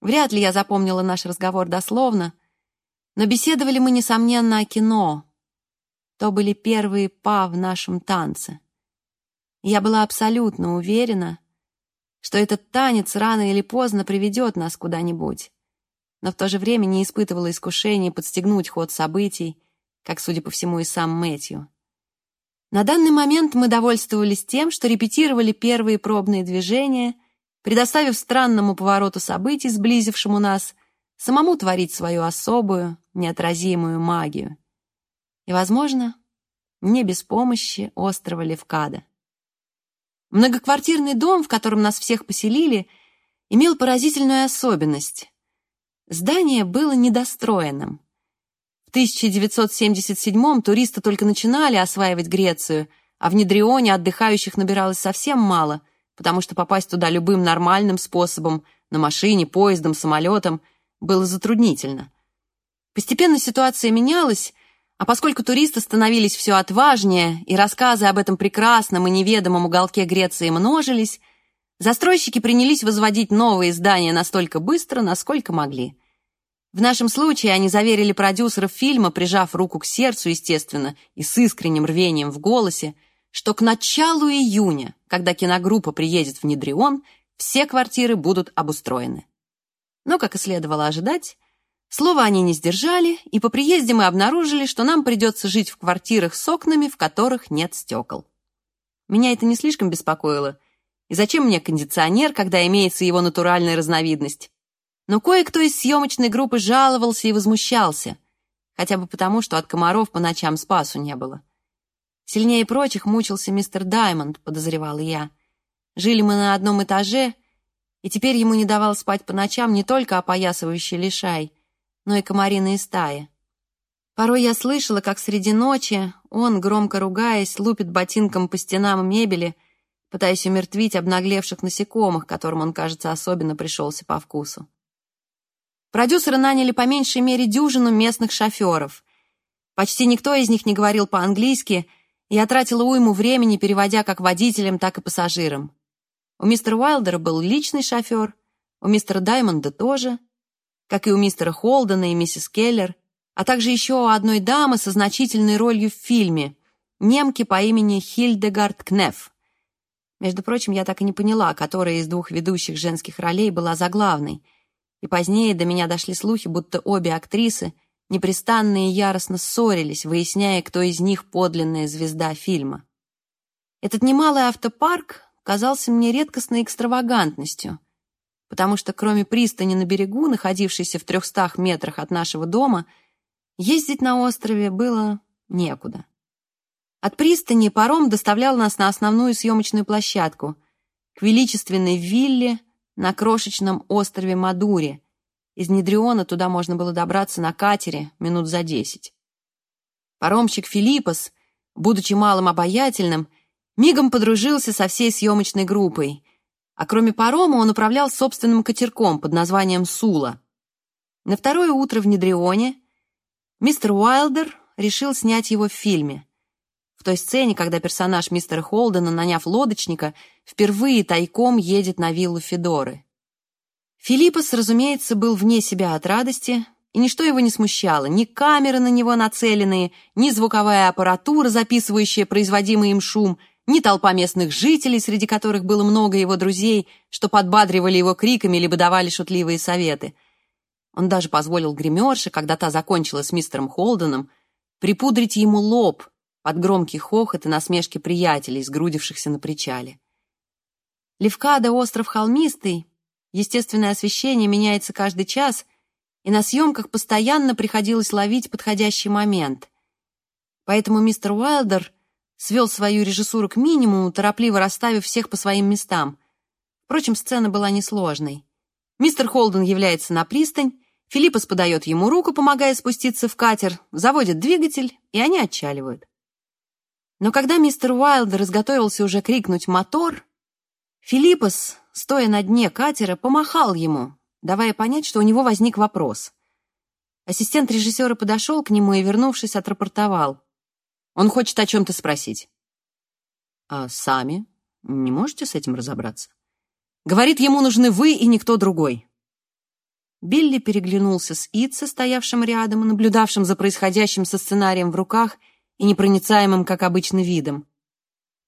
Вряд ли я запомнила наш разговор дословно, но беседовали мы, несомненно, о кино. То были первые па в нашем танце. я была абсолютно уверена, что этот танец рано или поздно приведет нас куда-нибудь, но в то же время не испытывала искушения подстегнуть ход событий, как, судя по всему, и сам Мэтью. На данный момент мы довольствовались тем, что репетировали первые пробные движения предоставив странному повороту событий, сблизившему нас, самому творить свою особую, неотразимую магию. И, возможно, не без помощи острова Левкада. Многоквартирный дом, в котором нас всех поселили, имел поразительную особенность. Здание было недостроенным. В 1977-м туристы только начинали осваивать Грецию, а в Недрионе отдыхающих набиралось совсем мало — потому что попасть туда любым нормальным способом, на машине, поездом, самолетом, было затруднительно. Постепенно ситуация менялась, а поскольку туристы становились все отважнее, и рассказы об этом прекрасном и неведомом уголке Греции множились, застройщики принялись возводить новые здания настолько быстро, насколько могли. В нашем случае они заверили продюсеров фильма, прижав руку к сердцу, естественно, и с искренним рвением в голосе, что к началу июня, когда киногруппа приедет в Недрион, все квартиры будут обустроены. Но, как и следовало ожидать, слова они не сдержали, и по приезде мы обнаружили, что нам придется жить в квартирах с окнами, в которых нет стекол. Меня это не слишком беспокоило. И зачем мне кондиционер, когда имеется его натуральная разновидность? Но кое-кто из съемочной группы жаловался и возмущался, хотя бы потому, что от комаров по ночам спасу не было. Сильнее прочих мучился мистер Даймонд, подозревала я. Жили мы на одном этаже, и теперь ему не давал спать по ночам не только опоясывающий лишай, но и комариные стаи. Порой я слышала, как среди ночи он, громко ругаясь, лупит ботинком по стенам мебели, пытаясь умертвить обнаглевших насекомых, которым он, кажется, особенно пришелся по вкусу. Продюсеры наняли по меньшей мере дюжину местных шоферов. Почти никто из них не говорил по-английски — я тратила уйму времени, переводя как водителям, так и пассажирам. У мистера Уайлдера был личный шофер, у мистера Даймонда тоже, как и у мистера Холдена и миссис Келлер, а также еще у одной дамы со значительной ролью в фильме, немки по имени Хильдегард Кнеф. Между прочим, я так и не поняла, которая из двух ведущих женских ролей была заглавной, и позднее до меня дошли слухи, будто обе актрисы непрестанно и яростно ссорились, выясняя, кто из них подлинная звезда фильма. Этот немалый автопарк казался мне редкостной экстравагантностью, потому что кроме пристани на берегу, находившейся в трехстах метрах от нашего дома, ездить на острове было некуда. От пристани паром доставлял нас на основную съемочную площадку, к величественной вилле на крошечном острове Мадуре. Из Недриона туда можно было добраться на катере минут за десять. Паромщик Филиппос, будучи малым обаятельным, мигом подружился со всей съемочной группой, а кроме парома он управлял собственным катерком под названием «Сула». На второе утро в Недрионе мистер Уайлдер решил снять его в фильме. В той сцене, когда персонаж мистера Холдена, наняв лодочника, впервые тайком едет на виллу Федоры. Филиппос, разумеется, был вне себя от радости, и ничто его не смущало, ни камеры на него нацеленные, ни звуковая аппаратура, записывающая производимый им шум — ни толпа местных жителей, среди которых было много его друзей, что подбадривали его криками либо давали шутливые советы. Он даже позволил гримерше, когда та закончила с мистером Холденом, припудрить ему лоб под громкий хохот и насмешки приятелей, сгрудившихся на причале. Левкада — остров холмистый, естественное освещение меняется каждый час, и на съемках постоянно приходилось ловить подходящий момент. Поэтому мистер Уайлдер — свел свою режиссуру к минимуму, торопливо расставив всех по своим местам. Впрочем, сцена была несложной. Мистер Холден является на пристань, Филиппос подает ему руку, помогая спуститься в катер, заводит двигатель, и они отчаливают. Но когда мистер Уайлдер разготовился уже крикнуть «мотор», Филиппос, стоя на дне катера, помахал ему, давая понять, что у него возник вопрос. Ассистент режиссера подошел к нему и, вернувшись, отрапортовал. Он хочет о чем-то спросить. А сами не можете с этим разобраться? Говорит, ему нужны вы и никто другой. Билли переглянулся с Итса, стоявшим рядом, наблюдавшим за происходящим со сценарием в руках и непроницаемым, как обычно, видом.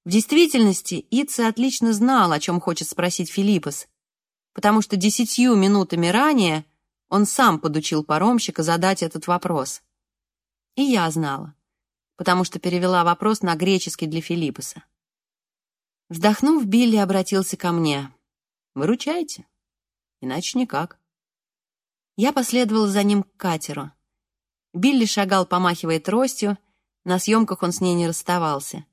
В действительности Итса отлично знал, о чем хочет спросить Филиппос, потому что десятью минутами ранее он сам подучил паромщика задать этот вопрос. И я знала потому что перевела вопрос на греческий для Филиппоса. Вздохнув, Билли обратился ко мне. «Выручайте, иначе никак». Я последовала за ним к катеру. Билли шагал, помахивая тростью, на съемках он с ней не расставался.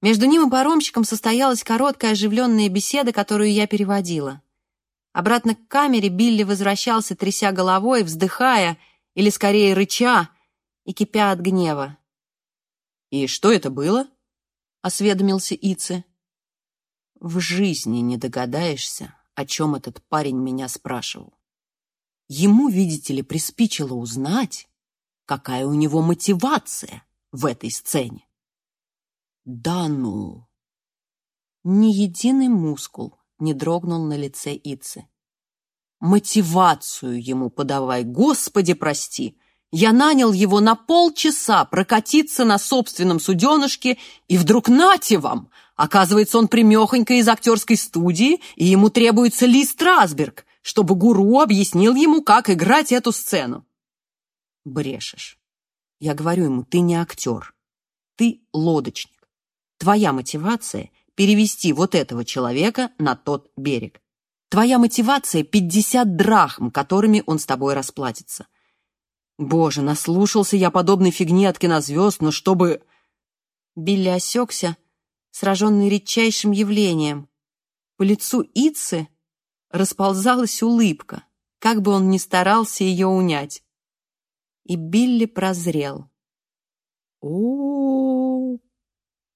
Между ним и паромщиком состоялась короткая оживленная беседа, которую я переводила. Обратно к камере Билли возвращался, тряся головой, вздыхая, или скорее рыча, и кипя от гнева. «И что это было?» — осведомился Ице. «В жизни не догадаешься, о чем этот парень меня спрашивал. Ему, видите ли, приспичило узнать, какая у него мотивация в этой сцене. Да ну! Ни единый мускул не дрогнул на лице Ицы. Мотивацию ему подавай, Господи, прости! Я нанял его на полчаса прокатиться на собственном суденышке, и вдруг нате вам! Оказывается, он примехонько из актерской студии, и ему требуется Ли Страсберг, чтобы гуру объяснил ему, как играть эту сцену. Брешешь. Я говорю ему, ты не актер, ты лодочник. Твоя мотивация — перевести вот этого человека на тот берег. Твоя мотивация — 50 драхм, которыми он с тобой расплатится. Боже, наслушался я подобной фигни от кинозвезд, но чтобы... Билли осекся, сраженный редчайшим явлением. По лицу Ицы расползалась улыбка, как бы он ни старался ее унять. И Билли прозрел. О,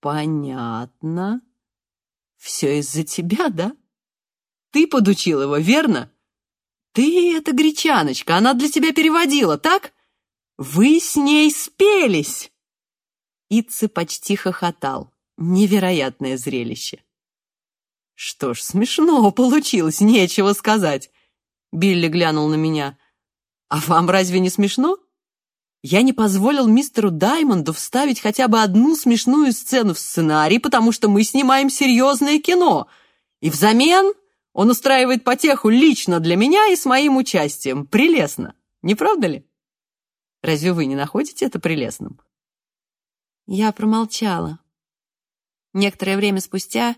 понятно. Все из-за тебя, да? Ты подучил его, верно? «Ты — это гречаночка, она для тебя переводила, так? Вы с ней спелись!» Итцы почти хохотал. Невероятное зрелище. «Что ж, смешно получилось, нечего сказать!» Билли глянул на меня. «А вам разве не смешно?» Я не позволил мистеру Даймонду вставить хотя бы одну смешную сцену в сценарий, потому что мы снимаем серьезное кино. И взамен он устраивает потеху лично для меня и с моим участием. Прелестно. Не правда ли? Разве вы не находите это прелестным? Я промолчала. Некоторое время спустя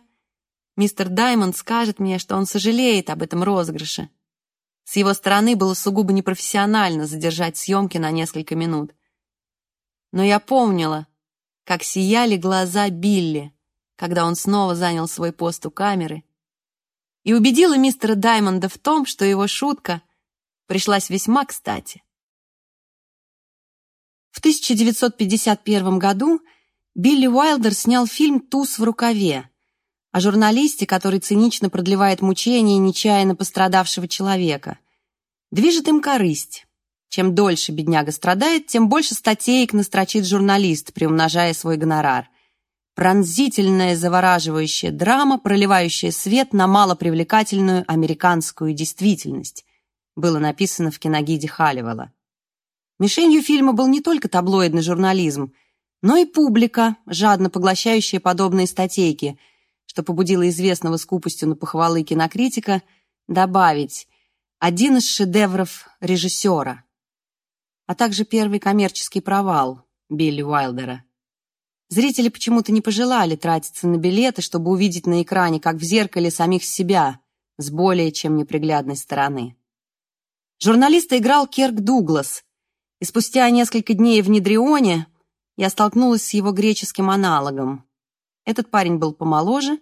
мистер Даймонд скажет мне, что он сожалеет об этом розыгрыше. С его стороны было сугубо непрофессионально задержать съемки на несколько минут. Но я помнила, как сияли глаза Билли, когда он снова занял свой пост у камеры, и убедила мистера Даймонда в том, что его шутка пришлась весьма кстати. В 1951 году Билли Уайлдер снял фильм «Туз в рукаве» о журналисте, который цинично продлевает мучения нечаянно пострадавшего человека. Движет им корысть. Чем дольше бедняга страдает, тем больше статеек настрочит журналист, приумножая свой гонорар. Пронзительная, завораживающая драма, проливающая свет на малопривлекательную американскую действительность, было написано в киногиде Халливелла. Мишенью фильма был не только таблоидный журнализм, но и публика, жадно поглощающая подобные статейки, что побудило известного скупостью на похвалы кинокритика добавить один из шедевров режиссера – а также первый коммерческий провал Билли Уайлдера. Зрители почему-то не пожелали тратиться на билеты, чтобы увидеть на экране, как в зеркале, самих себя с более чем неприглядной стороны. Журналиста играл Керк Дуглас, и спустя несколько дней в Недрионе я столкнулась с его греческим аналогом. Этот парень был помоложе,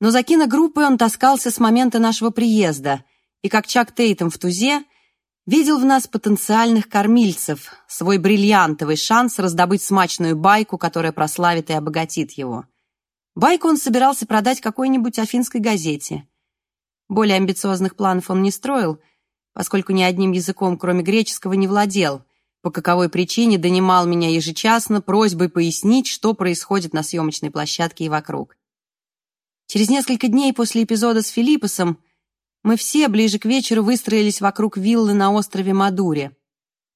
но за киногруппой он таскался с момента нашего приезда, и как Чак Тейтом в «Тузе» видел в нас потенциальных кормильцев, свой бриллиантовый шанс раздобыть смачную байку, которая прославит и обогатит его. Байку он собирался продать какой-нибудь афинской газете. Более амбициозных планов он не строил, поскольку ни одним языком, кроме греческого, не владел, по каковой причине донимал меня ежечасно просьбой пояснить, что происходит на съемочной площадке и вокруг. Через несколько дней после эпизода с Филиппосом мы все ближе к вечеру выстроились вокруг виллы на острове Мадуре.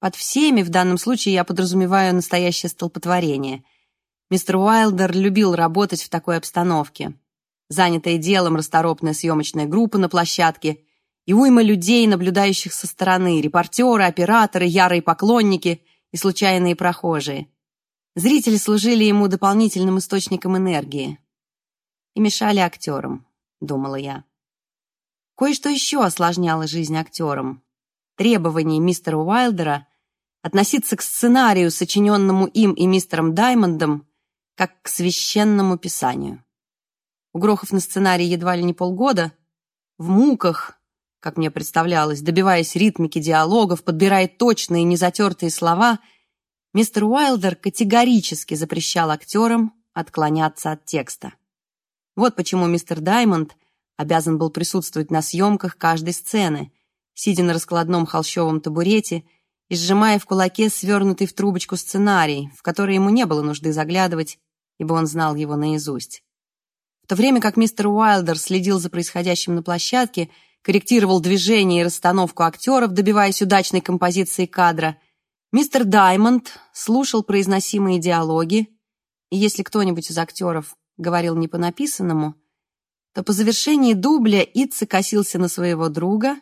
Под всеми в данном случае я подразумеваю настоящее столпотворение. Мистер Уайлдер любил работать в такой обстановке. Занятая делом расторопная съемочная группа на площадке и уйма людей, наблюдающих со стороны, репортеры, операторы, ярые поклонники и случайные прохожие. Зрители служили ему дополнительным источником энергии и мешали актерам, думала я. Кое-что еще осложняло жизнь актерам. Требование мистера Уайлдера относиться к сценарию, сочиненному им и мистером Даймондом, как к священному писанию. Угрохав на сценарий едва ли не полгода, в муках, как мне представлялось, добиваясь ритмики диалогов, подбирая точные незатертые слова, мистер Уайлдер категорически запрещал актерам отклоняться от текста. Вот почему мистер Даймонд обязан был присутствовать на съемках каждой сцены, сидя на раскладном холщовом табурете и сжимая в кулаке свернутый в трубочку сценарий, в который ему не было нужды заглядывать, ибо он знал его наизусть. В то время как мистер Уайлдер следил за происходящим на площадке, корректировал движение и расстановку актеров, добиваясь удачной композиции кадра, мистер Даймонд слушал произносимые диалоги, и если кто-нибудь из актеров говорил не по написанному, то по завершении дубля Итса косился на своего друга,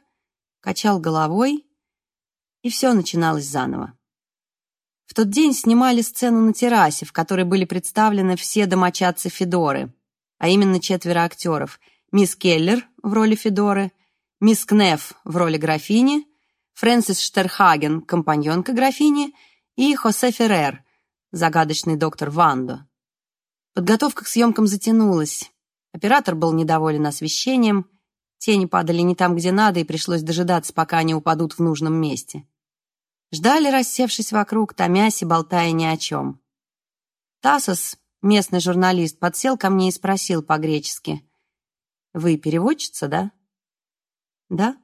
качал головой, и все начиналось заново. В тот день снимали сцену на террасе, в которой были представлены все домочадцы Федоры, а именно четверо актеров. Мисс Келлер в роли Федоры, мисс Кнеф в роли графини, Фрэнсис Штерхаген, компаньонка графини, и Хосе Феррер, загадочный доктор Вандо. Подготовка к съемкам затянулась. Оператор был недоволен освещением, тени падали не там, где надо, и пришлось дожидаться, пока они упадут в нужном месте. Ждали, рассевшись вокруг, томясь и болтая ни о чем. Тасос, местный журналист, подсел ко мне и спросил по-гречески. «Вы переводчица, да?» «Да».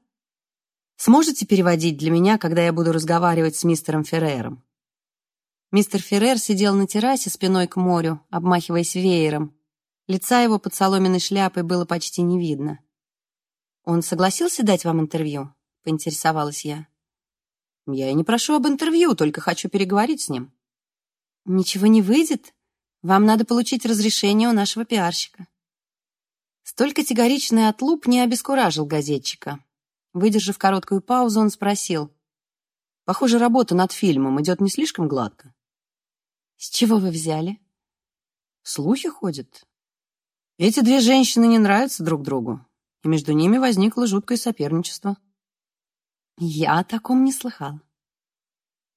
«Сможете переводить для меня, когда я буду разговаривать с мистером Феррером?» Мистер Феррер сидел на террасе спиной к морю, обмахиваясь веером, Лица его под соломенной шляпой было почти не видно. «Он согласился дать вам интервью?» — поинтересовалась я. «Я и не прошу об интервью, только хочу переговорить с ним». «Ничего не выйдет? Вам надо получить разрешение у нашего пиарщика». Столь категоричный отлуп не обескуражил газетчика. Выдержав короткую паузу, он спросил. «Похоже, работа над фильмом идет не слишком гладко». «С чего вы взяли?» «Слухи ходят. Эти две женщины не нравятся друг другу, и между ними возникло жуткое соперничество. Я о таком не слыхал.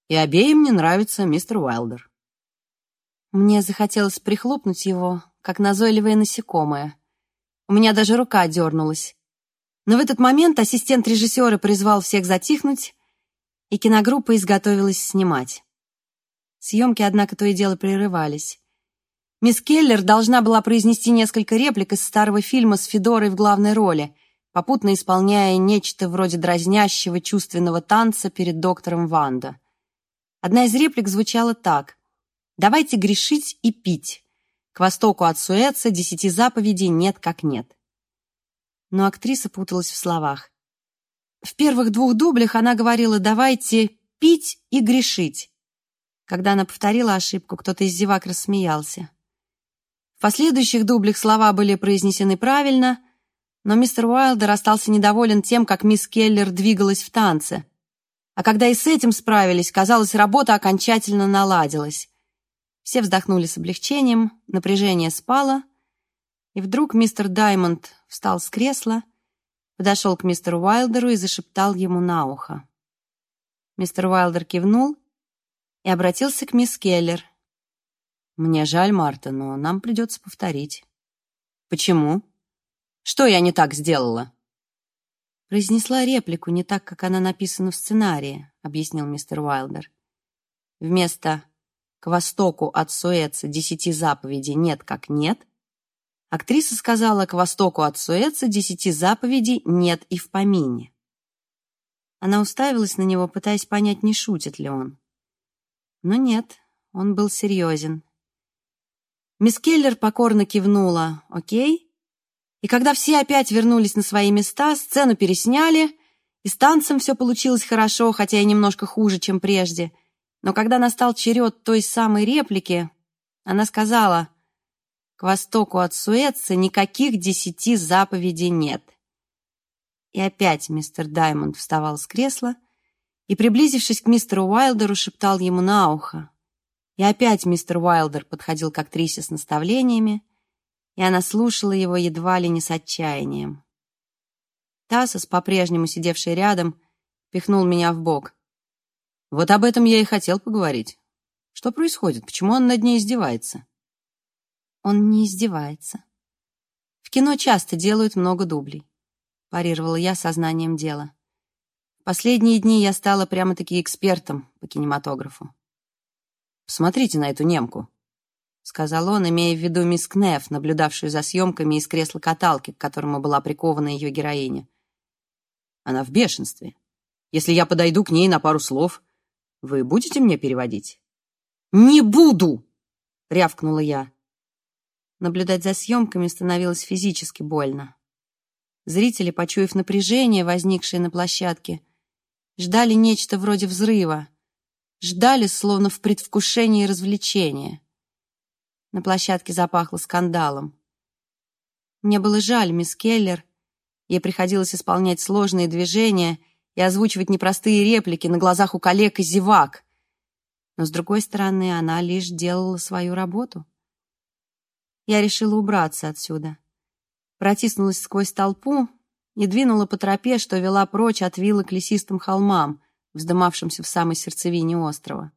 И обеим не нравится мистер Уайлдер. Мне захотелось прихлопнуть его, как назойливое насекомое. У меня даже рука дернулась. Но в этот момент ассистент режиссера призвал всех затихнуть, и киногруппа изготовилась снимать. Съемки, однако, то и дело прерывались. Мисс Келлер должна была произнести несколько реплик из старого фильма с Федорой в главной роли, попутно исполняя нечто вроде дразнящего чувственного танца перед доктором Ванда. Одна из реплик звучала так. «Давайте грешить и пить. К востоку от Суэца десяти заповедей нет как нет». Но актриса путалась в словах. В первых двух дублях она говорила «давайте пить и грешить». Когда она повторила ошибку, кто-то из зевак рассмеялся. В последующих дублях слова были произнесены правильно, но мистер Уайлдер остался недоволен тем, как мисс Келлер двигалась в танце. А когда и с этим справились, казалось, работа окончательно наладилась. Все вздохнули с облегчением, напряжение спало, и вдруг мистер Даймонд встал с кресла, подошел к мистеру Уайлдеру и зашептал ему на ухо. Мистер Уайлдер кивнул и обратился к мисс Келлер. «Мне жаль, Марта, но нам придется повторить». «Почему? Что я не так сделала?» «Произнесла реплику не так, как она написана в сценарии», — объяснил мистер Уайлдер. «Вместо «к востоку от Суэца десяти заповедей нет как нет» Актриса сказала, к востоку от Суэца десяти заповедей нет и в помине. Она уставилась на него, пытаясь понять, не шутит ли он. Но нет, он был серьезен. Мисс Келлер покорно кивнула «Окей». И когда все опять вернулись на свои места, сцену пересняли, и с танцем все получилось хорошо, хотя и немножко хуже, чем прежде. Но когда настал черед той самой реплики, она сказала к востоку от Суэца никаких десяти заповедей нет. И опять мистер Даймонд вставал с кресла и, приблизившись к мистеру Уайлдеру, шептал ему на ухо. И опять мистер Уайлдер подходил к актрисе с наставлениями, и она слушала его едва ли не с отчаянием. Тасос, по-прежнему сидевший рядом, пихнул меня в бок. «Вот об этом я и хотел поговорить. Что происходит? Почему он над ней издевается?» Он не издевается. В кино часто делают много дублей, парировала я сознанием дела. Последние дни я стала прямо-таки экспертом по кинематографу. «Посмотрите на эту немку», — сказал он, имея в виду мисс Кнеф, наблюдавшую за съемками из кресла каталки, к которому была прикована ее героиня. «Она в бешенстве. Если я подойду к ней на пару слов, вы будете мне переводить?» «Не буду!» — рявкнула я. Наблюдать за съемками становилось физически больно. Зрители, почуяв напряжение, возникшее на площадке, ждали нечто вроде взрыва, ждали, словно в предвкушении развлечения. На площадке запахло скандалом. Мне было жаль мисс Келлер. Ей приходилось исполнять сложные движения и озвучивать непростые реплики на глазах у коллег и зевак. Но, с другой стороны, она лишь делала свою работу я решила убраться отсюда. Протиснулась сквозь толпу и двинула по тропе, что вела прочь от виллы к лесистым холмам, вздымавшимся в самой сердцевине острова.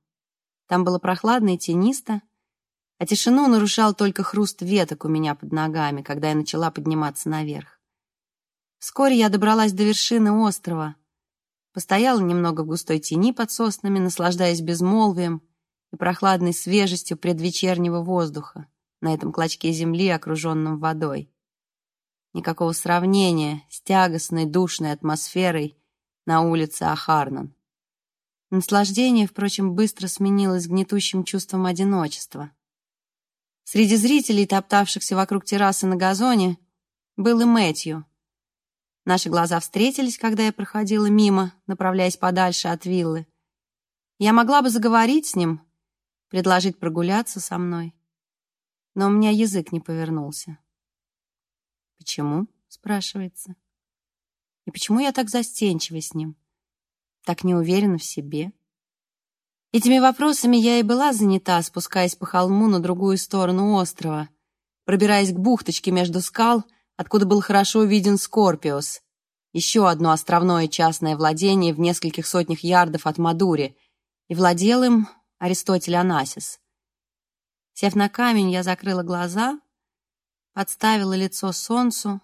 Там было прохладно и тенисто, а тишину нарушал только хруст веток у меня под ногами, когда я начала подниматься наверх. Вскоре я добралась до вершины острова, постояла немного в густой тени под соснами, наслаждаясь безмолвием и прохладной свежестью предвечернего воздуха на этом клочке земли, окруженном водой. Никакого сравнения с тягостной душной атмосферой на улице Ахарнан. Наслаждение, впрочем, быстро сменилось гнетущим чувством одиночества. Среди зрителей, топтавшихся вокруг террасы на газоне, был и Мэтью. Наши глаза встретились, когда я проходила мимо, направляясь подальше от виллы. Я могла бы заговорить с ним, предложить прогуляться со мной но у меня язык не повернулся. «Почему?» — спрашивается. «И почему я так застенчива с ним? Так не уверена в себе?» Этими вопросами я и была занята, спускаясь по холму на другую сторону острова, пробираясь к бухточке между скал, откуда был хорошо виден Скорпиус, еще одно островное частное владение в нескольких сотнях ярдов от Мадури, и владел им Аристотель Анасис. Сев на камень, я закрыла глаза, подставила лицо солнцу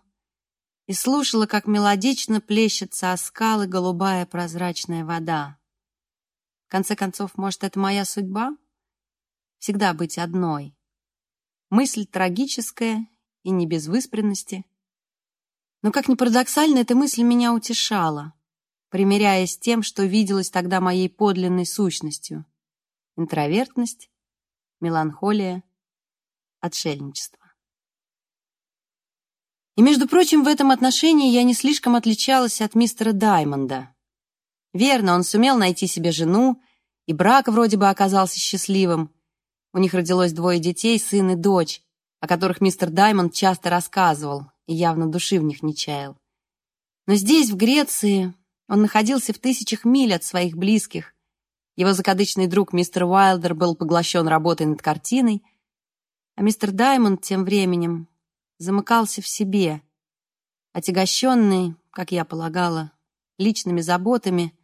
и слушала, как мелодично плещется о скалы голубая прозрачная вода. В конце концов, может, это моя судьба? Всегда быть одной. Мысль трагическая и не без выспренности. Но, как ни парадоксально, эта мысль меня утешала, примиряясь с тем, что виделось тогда моей подлинной сущностью. Интровертность, меланхолия, отшельничество. И, между прочим, в этом отношении я не слишком отличалась от мистера Даймонда. Верно, он сумел найти себе жену, и брак вроде бы оказался счастливым. У них родилось двое детей, сын и дочь, о которых мистер Даймонд часто рассказывал и явно души в них не чаял. Но здесь, в Греции, он находился в тысячах миль от своих близких, его закадычный друг мистер Уайлдер был поглощен работой над картиной, а мистер Даймонд тем временем замыкался в себе, отягощенный, как я полагала, личными заботами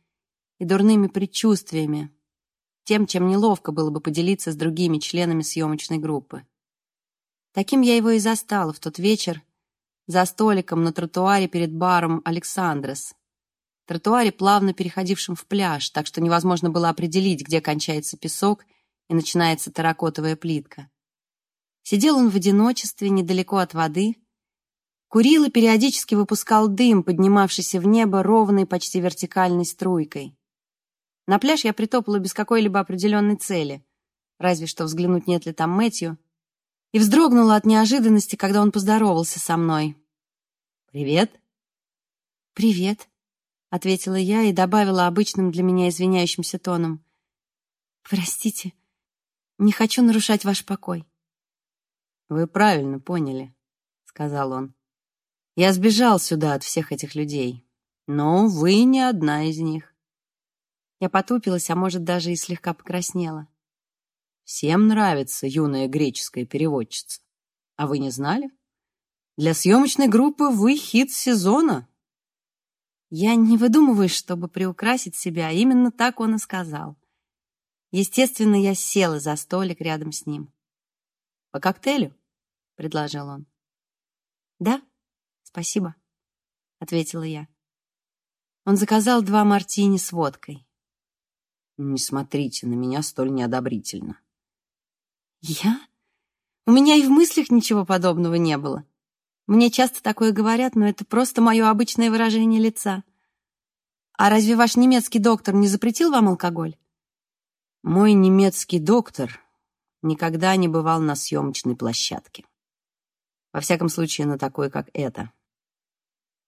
и дурными предчувствиями, тем, чем неловко было бы поделиться с другими членами съемочной группы. Таким я его и застала в тот вечер за столиком на тротуаре перед баром «Александрес», тротуаре, плавно переходившем в пляж, так что невозможно было определить, где кончается песок и начинается терракотовая плитка. Сидел он в одиночестве, недалеко от воды, курил и периодически выпускал дым, поднимавшийся в небо ровной, почти вертикальной струйкой. На пляж я притопала без какой-либо определенной цели, разве что взглянуть, нет ли там Мэтью, и вздрогнула от неожиданности, когда он поздоровался со мной. «Привет». «Привет», ответила я и добавила обычным для меня извиняющимся тоном. Простите, не хочу нарушать ваш покой. Вы правильно поняли, сказал он. Я сбежал сюда от всех этих людей, но вы не одна из них. Я потупилась, а может, даже и слегка покраснела. Всем нравится юная греческая переводчица. А вы не знали? Для съемочной группы вы хит сезона. Я не выдумываю, чтобы приукрасить себя, именно так он и сказал. Естественно, я села за столик рядом с ним. «По коктейлю?» — предложил он. «Да, спасибо», — ответила я. Он заказал два мартини с водкой. «Не смотрите на меня столь неодобрительно». «Я? У меня и в мыслях ничего подобного не было. Мне часто такое говорят, но это просто мое обычное выражение лица. А разве ваш немецкий доктор не запретил вам алкоголь? Мой немецкий доктор никогда не бывал на съемочной площадке. Во всяком случае, на такой, как эта.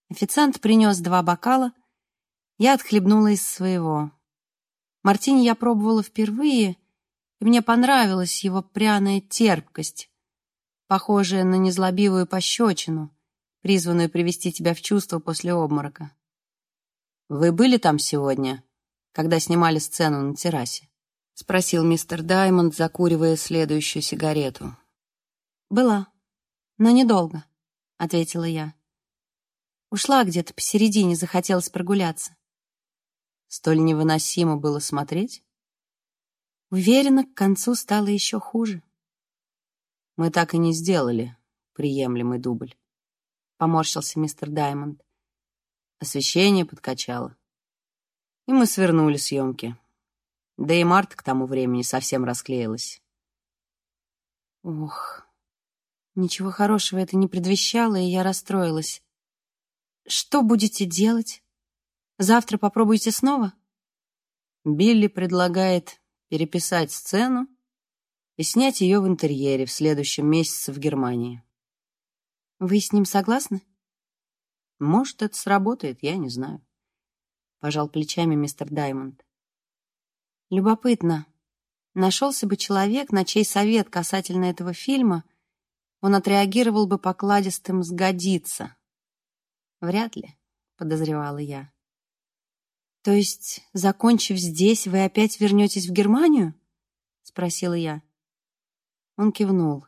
Официант принес два бокала. Я отхлебнула из своего. Мартини я пробовала впервые, и мне понравилась его пряная терпкость, похожая на незлобивую пощечину, призванную привести тебя в чувство после обморока. «Вы были там сегодня, когда снимали сцену на террасе?» — спросил мистер Даймонд, закуривая следующую сигарету. «Была, но недолго», — ответила я. Ушла где-то посередине, захотелось прогуляться. Столь невыносимо было смотреть? Уверена, к концу стало еще хуже. Мы так и не сделали приемлемый дубль. Поморщился мистер Даймонд. Освещение подкачало. И мы свернули съемки. Да и Марта к тому времени совсем расклеилась. Ох, ничего хорошего это не предвещало, и я расстроилась. Что будете делать? Завтра попробуйте снова? Билли предлагает переписать сцену и снять ее в интерьере в следующем месяце в Германии. Вы с ним согласны? Может, это сработает, я не знаю. Пожал плечами мистер Даймонд. Любопытно. Нашелся бы человек, на чей совет касательно этого фильма он отреагировал бы покладистым «сгодится». Вряд ли, подозревала я. То есть, закончив здесь, вы опять вернетесь в Германию? Спросила я. Он кивнул.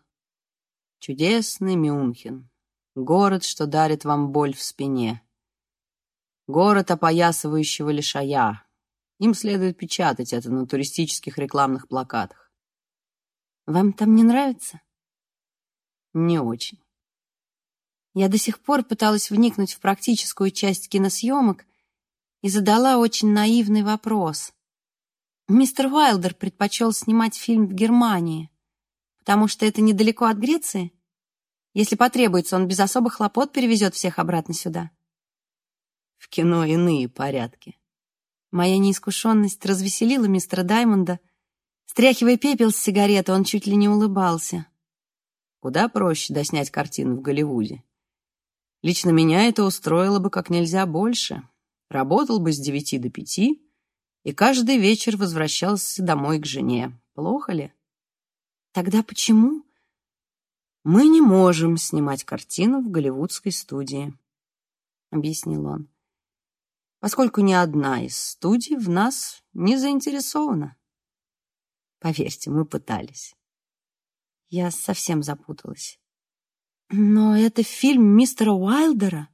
Чудесный Мюнхен. Город, что дарит вам боль в спине. Город опоясывающего лишая. Им следует печатать это на туристических рекламных плакатах. Вам там не нравится? Не очень. Я до сих пор пыталась вникнуть в практическую часть киносъемок и задала очень наивный вопрос. Мистер Уайлдер предпочел снимать фильм в Германии, потому что это недалеко от Греции. Если потребуется, он без особых хлопот перевезет всех обратно сюда. В кино иные порядки. Моя неискушенность развеселила мистера Даймонда. Стряхивая пепел с сигареты, он чуть ли не улыбался. Куда проще доснять картину в Голливуде. Лично меня это устроило бы как нельзя больше. Работал бы с девяти до пяти, и каждый вечер возвращался домой к жене. Плохо ли? Тогда почему? Мы не можем снимать картину в голливудской студии, объяснил он. Поскольку ни одна из студий в нас не заинтересована. Поверьте, мы пытались. Я совсем запуталась. Но это фильм мистера Уайлдера.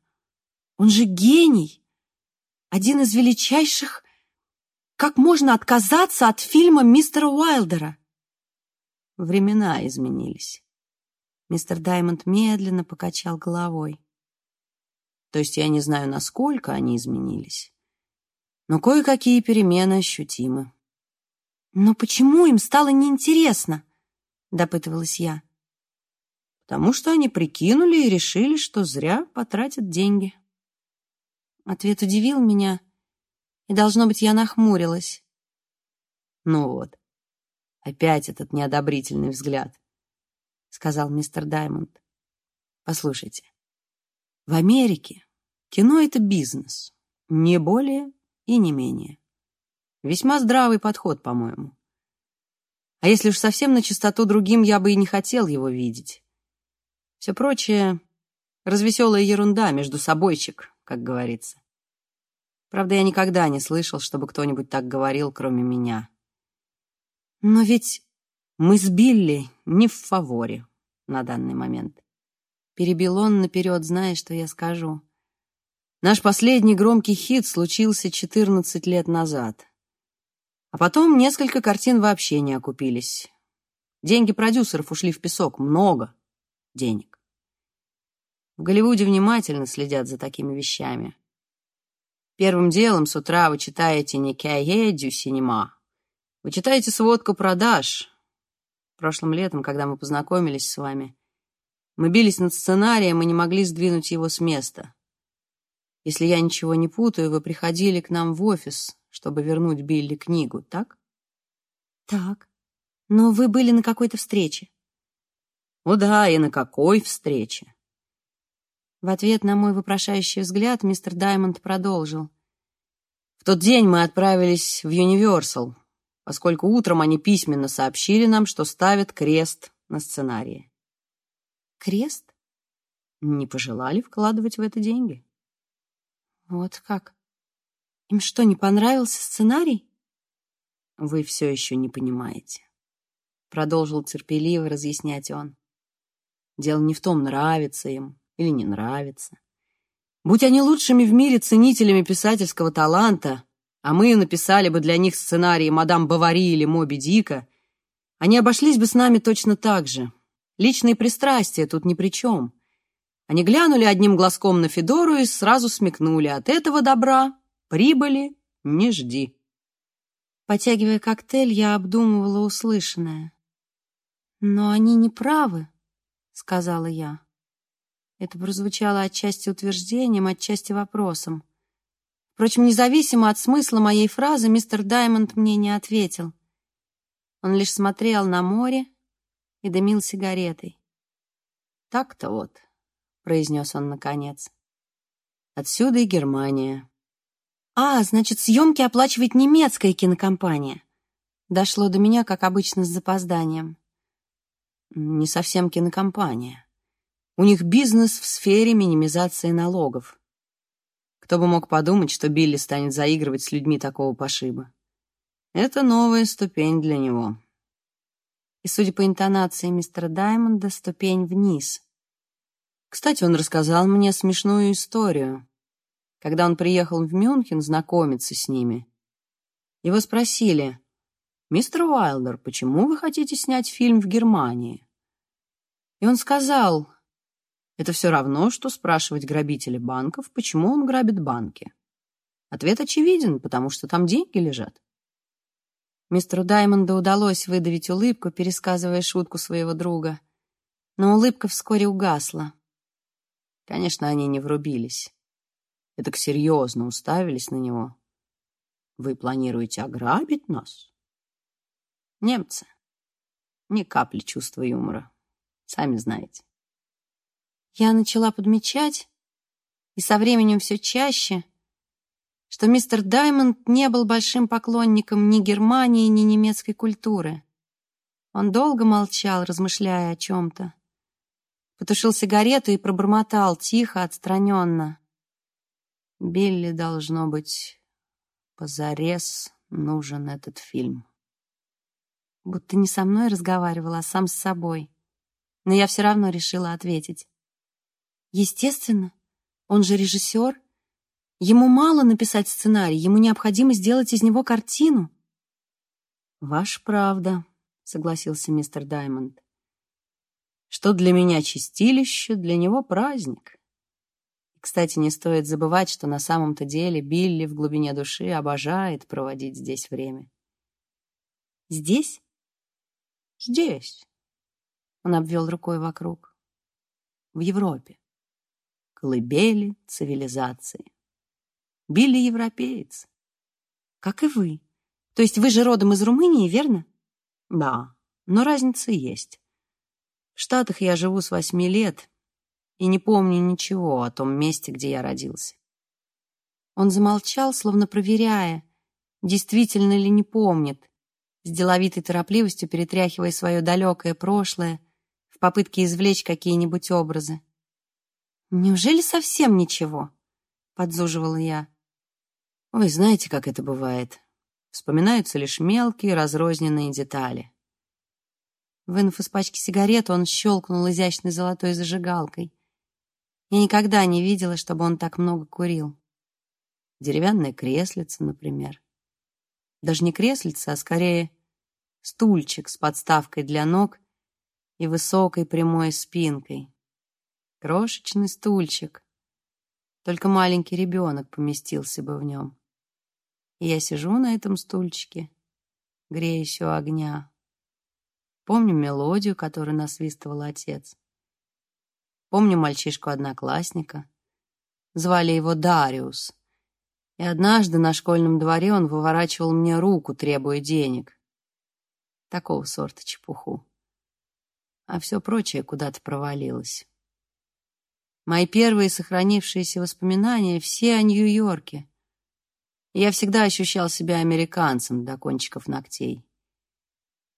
Он же гений. Один из величайших как можно отказаться от фильма мистера Уайлдера? Времена изменились. Мистер Даймонд медленно покачал головой. То есть я не знаю, насколько они изменились. Но кое-какие перемены ощутимы. «Но почему им стало неинтересно?» — допытывалась я. «Потому что они прикинули и решили, что зря потратят деньги». Ответ удивил меня, — и, должно быть, я нахмурилась. «Ну вот, опять этот неодобрительный взгляд», — сказал мистер Даймонд. «Послушайте, в Америке кино — это бизнес, не более и не менее. Весьма здравый подход, по-моему. А если уж совсем на чистоту другим, я бы и не хотел его видеть. Все прочее — развеселая ерунда, между собойчик, как говорится. Правда, я никогда не слышал, чтобы кто-нибудь так говорил, кроме меня. Но ведь мы с Билли не в фаворе на данный момент. Перебил он наперед, зная, что я скажу. Наш последний громкий хит случился 14 лет назад. А потом несколько картин вообще не окупились. Деньги продюсеров ушли в песок. Много денег. В Голливуде внимательно следят за такими вещами. Первым делом с утра вы читаете не «Кае дю синема». Вы читаете сводку продаж. Прошлым летом, когда мы познакомились с вами, мы бились над сценарием и не могли сдвинуть его с места. Если я ничего не путаю, вы приходили к нам в офис, чтобы вернуть Билли книгу, так? Так. Но вы были на какой-то встрече. О да, и на какой встрече? В ответ на мой вопрошающий взгляд мистер Даймонд продолжил. В тот день мы отправились в Юниверсал, поскольку утром они письменно сообщили нам, что ставят крест на сценарии. Крест? Не пожелали вкладывать в это деньги. Вот как? Им что, не понравился сценарий? Вы все еще не понимаете. Продолжил терпеливо разъяснять он. Дело не в том, нравится им или не нравится. Будь они лучшими в мире ценителями писательского таланта, а мы написали бы для них сценарии «Мадам Бавари» или «Моби Дика», они обошлись бы с нами точно так же. Личные пристрастия тут ни при чем. Они глянули одним глазком на Федору и сразу смекнули. От этого добра прибыли не жди. Потягивая коктейль, я обдумывала услышанное. «Но они не правы», — сказала я. Это прозвучало отчасти утверждением, отчасти вопросом. Впрочем, независимо от смысла моей фразы, мистер Даймонд мне не ответил. Он лишь смотрел на море и дымил сигаретой. «Так-то вот», — произнес он наконец. «Отсюда и Германия». «А, значит, съемки оплачивает немецкая кинокомпания». Дошло до меня, как обычно, с запозданием. «Не совсем кинокомпания», у них бизнес в сфере минимизации налогов. Кто бы мог подумать, что Билли станет заигрывать с людьми такого пошиба. Это новая ступень для него. и, судя по интонации мистера Даймонда, ступень вниз. Кстати, он рассказал мне смешную историю. Когда он приехал в Мюнхен знакомиться с ними, его спросили, «Мистер Уайлдер, почему вы хотите снять фильм в Германии?» И он сказал, «Это все равно, что спрашивать грабителя банков, почему он грабит банки. Ответ очевиден, потому что там деньги лежат». Мистеру Даймонду удалось выдавить улыбку, пересказывая шутку своего друга. Но улыбка вскоре угасла. Конечно, они не врубились. И так серьезно уставились на него. «Вы планируете ограбить нас?» Немцы. Ни капли чувства юмора. Сами знаете. Я начала подмечать, и со временем все чаще, что мистер Даймонд не был большим поклонником ни Германии, ни немецкой культуры. Он долго молчал, размышляя о чем-то. Потушил сигарету и пробормотал тихо, отстраненно. Билли, должно быть, позарез нужен этот фильм. Будто не со мной разговаривал, а сам с собой. Но я все равно решила ответить. Естественно, он же режиссер, Ему мало написать сценарий, ему необходимо сделать из него картину. «Ваша правда», — согласился мистер Даймонд. «Что для меня чистилище, для него праздник». Кстати, не стоит забывать, что на самом-то деле Билли в глубине души обожает проводить здесь время. «Здесь?» «Здесь», — он обвел рукой вокруг. «В Европе. Колыбели цивилизации». Билли европеец. Как и вы. То есть вы же родом из Румынии, верно? Да, но разница есть. В Штатах я живу с восьми лет и не помню ничего о том месте, где я родился. Он замолчал, словно проверяя, действительно ли не помнит, с деловитой торопливостью перетряхивая свое далекое прошлое в попытке извлечь какие-нибудь образы. «Неужели совсем ничего?» — подзуживала я. Вы знаете, как это бывает. Вспоминаются лишь мелкие разрозненные детали. Вынув из пачки сигарет, он щелкнул изящной золотой зажигалкой. Я никогда не видела, чтобы он так много курил. Деревянное креслице, например. Даже не креслице, а скорее стульчик с подставкой для ног и высокой прямой спинкой. Крошечный стульчик. Только маленький ребенок поместился бы в нем. И я сижу на этом стульчике, греюсь у огня. Помню мелодию, которую насвистывал отец. Помню мальчишку-одноклассника. Звали его Дариус. И однажды на школьном дворе он выворачивал мне руку, требуя денег. Такого сорта чепуху. А все прочее куда-то провалилось. Мои первые сохранившиеся воспоминания все о Нью-Йорке я всегда ощущал себя американцем до кончиков ногтей.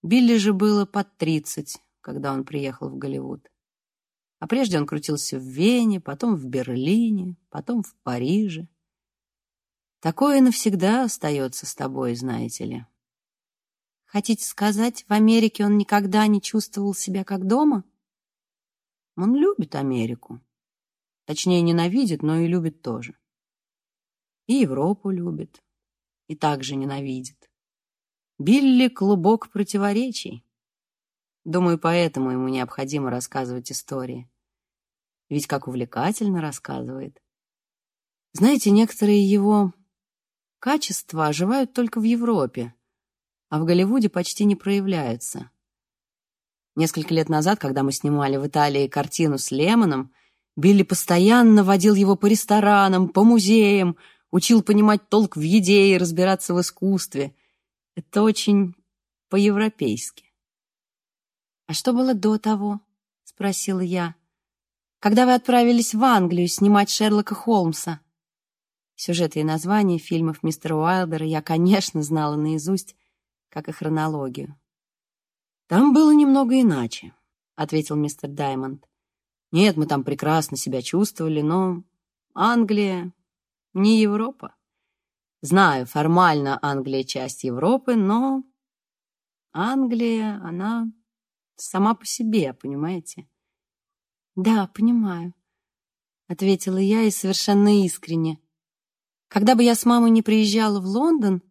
Билли же было под тридцать, когда он приехал в Голливуд. А прежде он крутился в Вене, потом в Берлине, потом в Париже. Такое навсегда остается с тобой, знаете ли. Хотите сказать, в Америке он никогда не чувствовал себя как дома? Он любит Америку. Точнее, ненавидит, но и любит тоже. И Европу любит, и также ненавидит. Билли — клубок противоречий. Думаю, поэтому ему необходимо рассказывать истории. Ведь как увлекательно рассказывает. Знаете, некоторые его качества оживают только в Европе, а в Голливуде почти не проявляются. Несколько лет назад, когда мы снимали в Италии картину с Лемоном, Билли постоянно водил его по ресторанам, по музеям, учил понимать толк в еде и разбираться в искусстве. Это очень по-европейски. «А что было до того?» — спросила я. «Когда вы отправились в Англию снимать Шерлока Холмса?» Сюжеты и названия фильмов мистера Уайлдера я, конечно, знала наизусть, как и хронологию. «Там было немного иначе», — ответил мистер Даймонд. «Нет, мы там прекрасно себя чувствовали, но Англия не Европа. Знаю, формально Англия часть Европы, но Англия, она сама по себе, понимаете? Да, понимаю, ответила я и совершенно искренне. Когда бы я с мамой не приезжала в Лондон,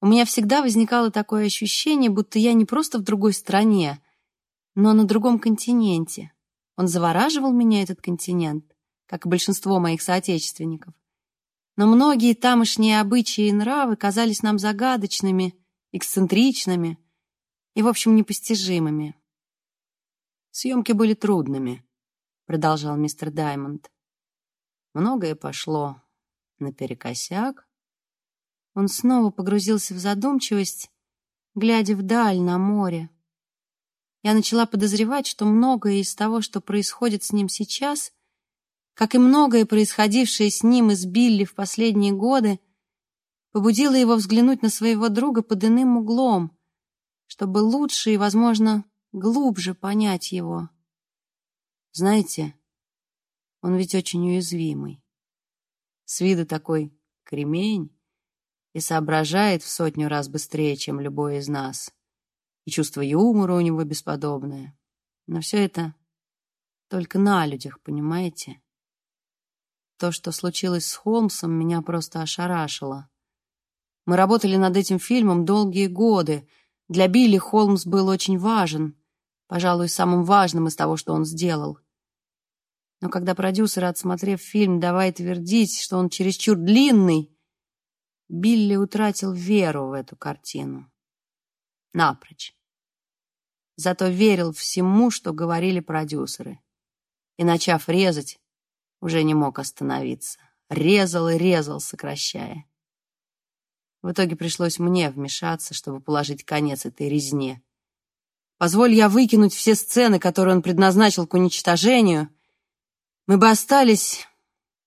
у меня всегда возникало такое ощущение, будто я не просто в другой стране, но на другом континенте. Он завораживал меня, этот континент, как и большинство моих соотечественников. Но многие тамошние обычаи и нравы казались нам загадочными, эксцентричными и, в общем, непостижимыми. Съемки были трудными, продолжал мистер Даймонд. Многое пошло наперекосяк. Он снова погрузился в задумчивость, глядя вдаль на море. Я начала подозревать, что многое из того, что происходит с ним сейчас, как и многое, происходившее с ним и с Билли в последние годы, побудило его взглянуть на своего друга под иным углом, чтобы лучше и, возможно, глубже понять его. Знаете, он ведь очень уязвимый. С виду такой кремень и соображает в сотню раз быстрее, чем любой из нас. И чувство юмора у него бесподобное. Но все это только на людях, понимаете? То, что случилось с Холмсом, меня просто ошарашило. Мы работали над этим фильмом долгие годы. Для Билли Холмс был очень важен пожалуй, самым важным из того, что он сделал. Но когда продюсер, отсмотрев фильм, давай твердить, что он чересчур длинный, Билли утратил веру в эту картину. Напрочь. Зато верил всему, что говорили продюсеры. И, начав резать, уже не мог остановиться. Резал и резал, сокращая. В итоге пришлось мне вмешаться, чтобы положить конец этой резне. Позволь я выкинуть все сцены, которые он предназначил к уничтожению, мы бы остались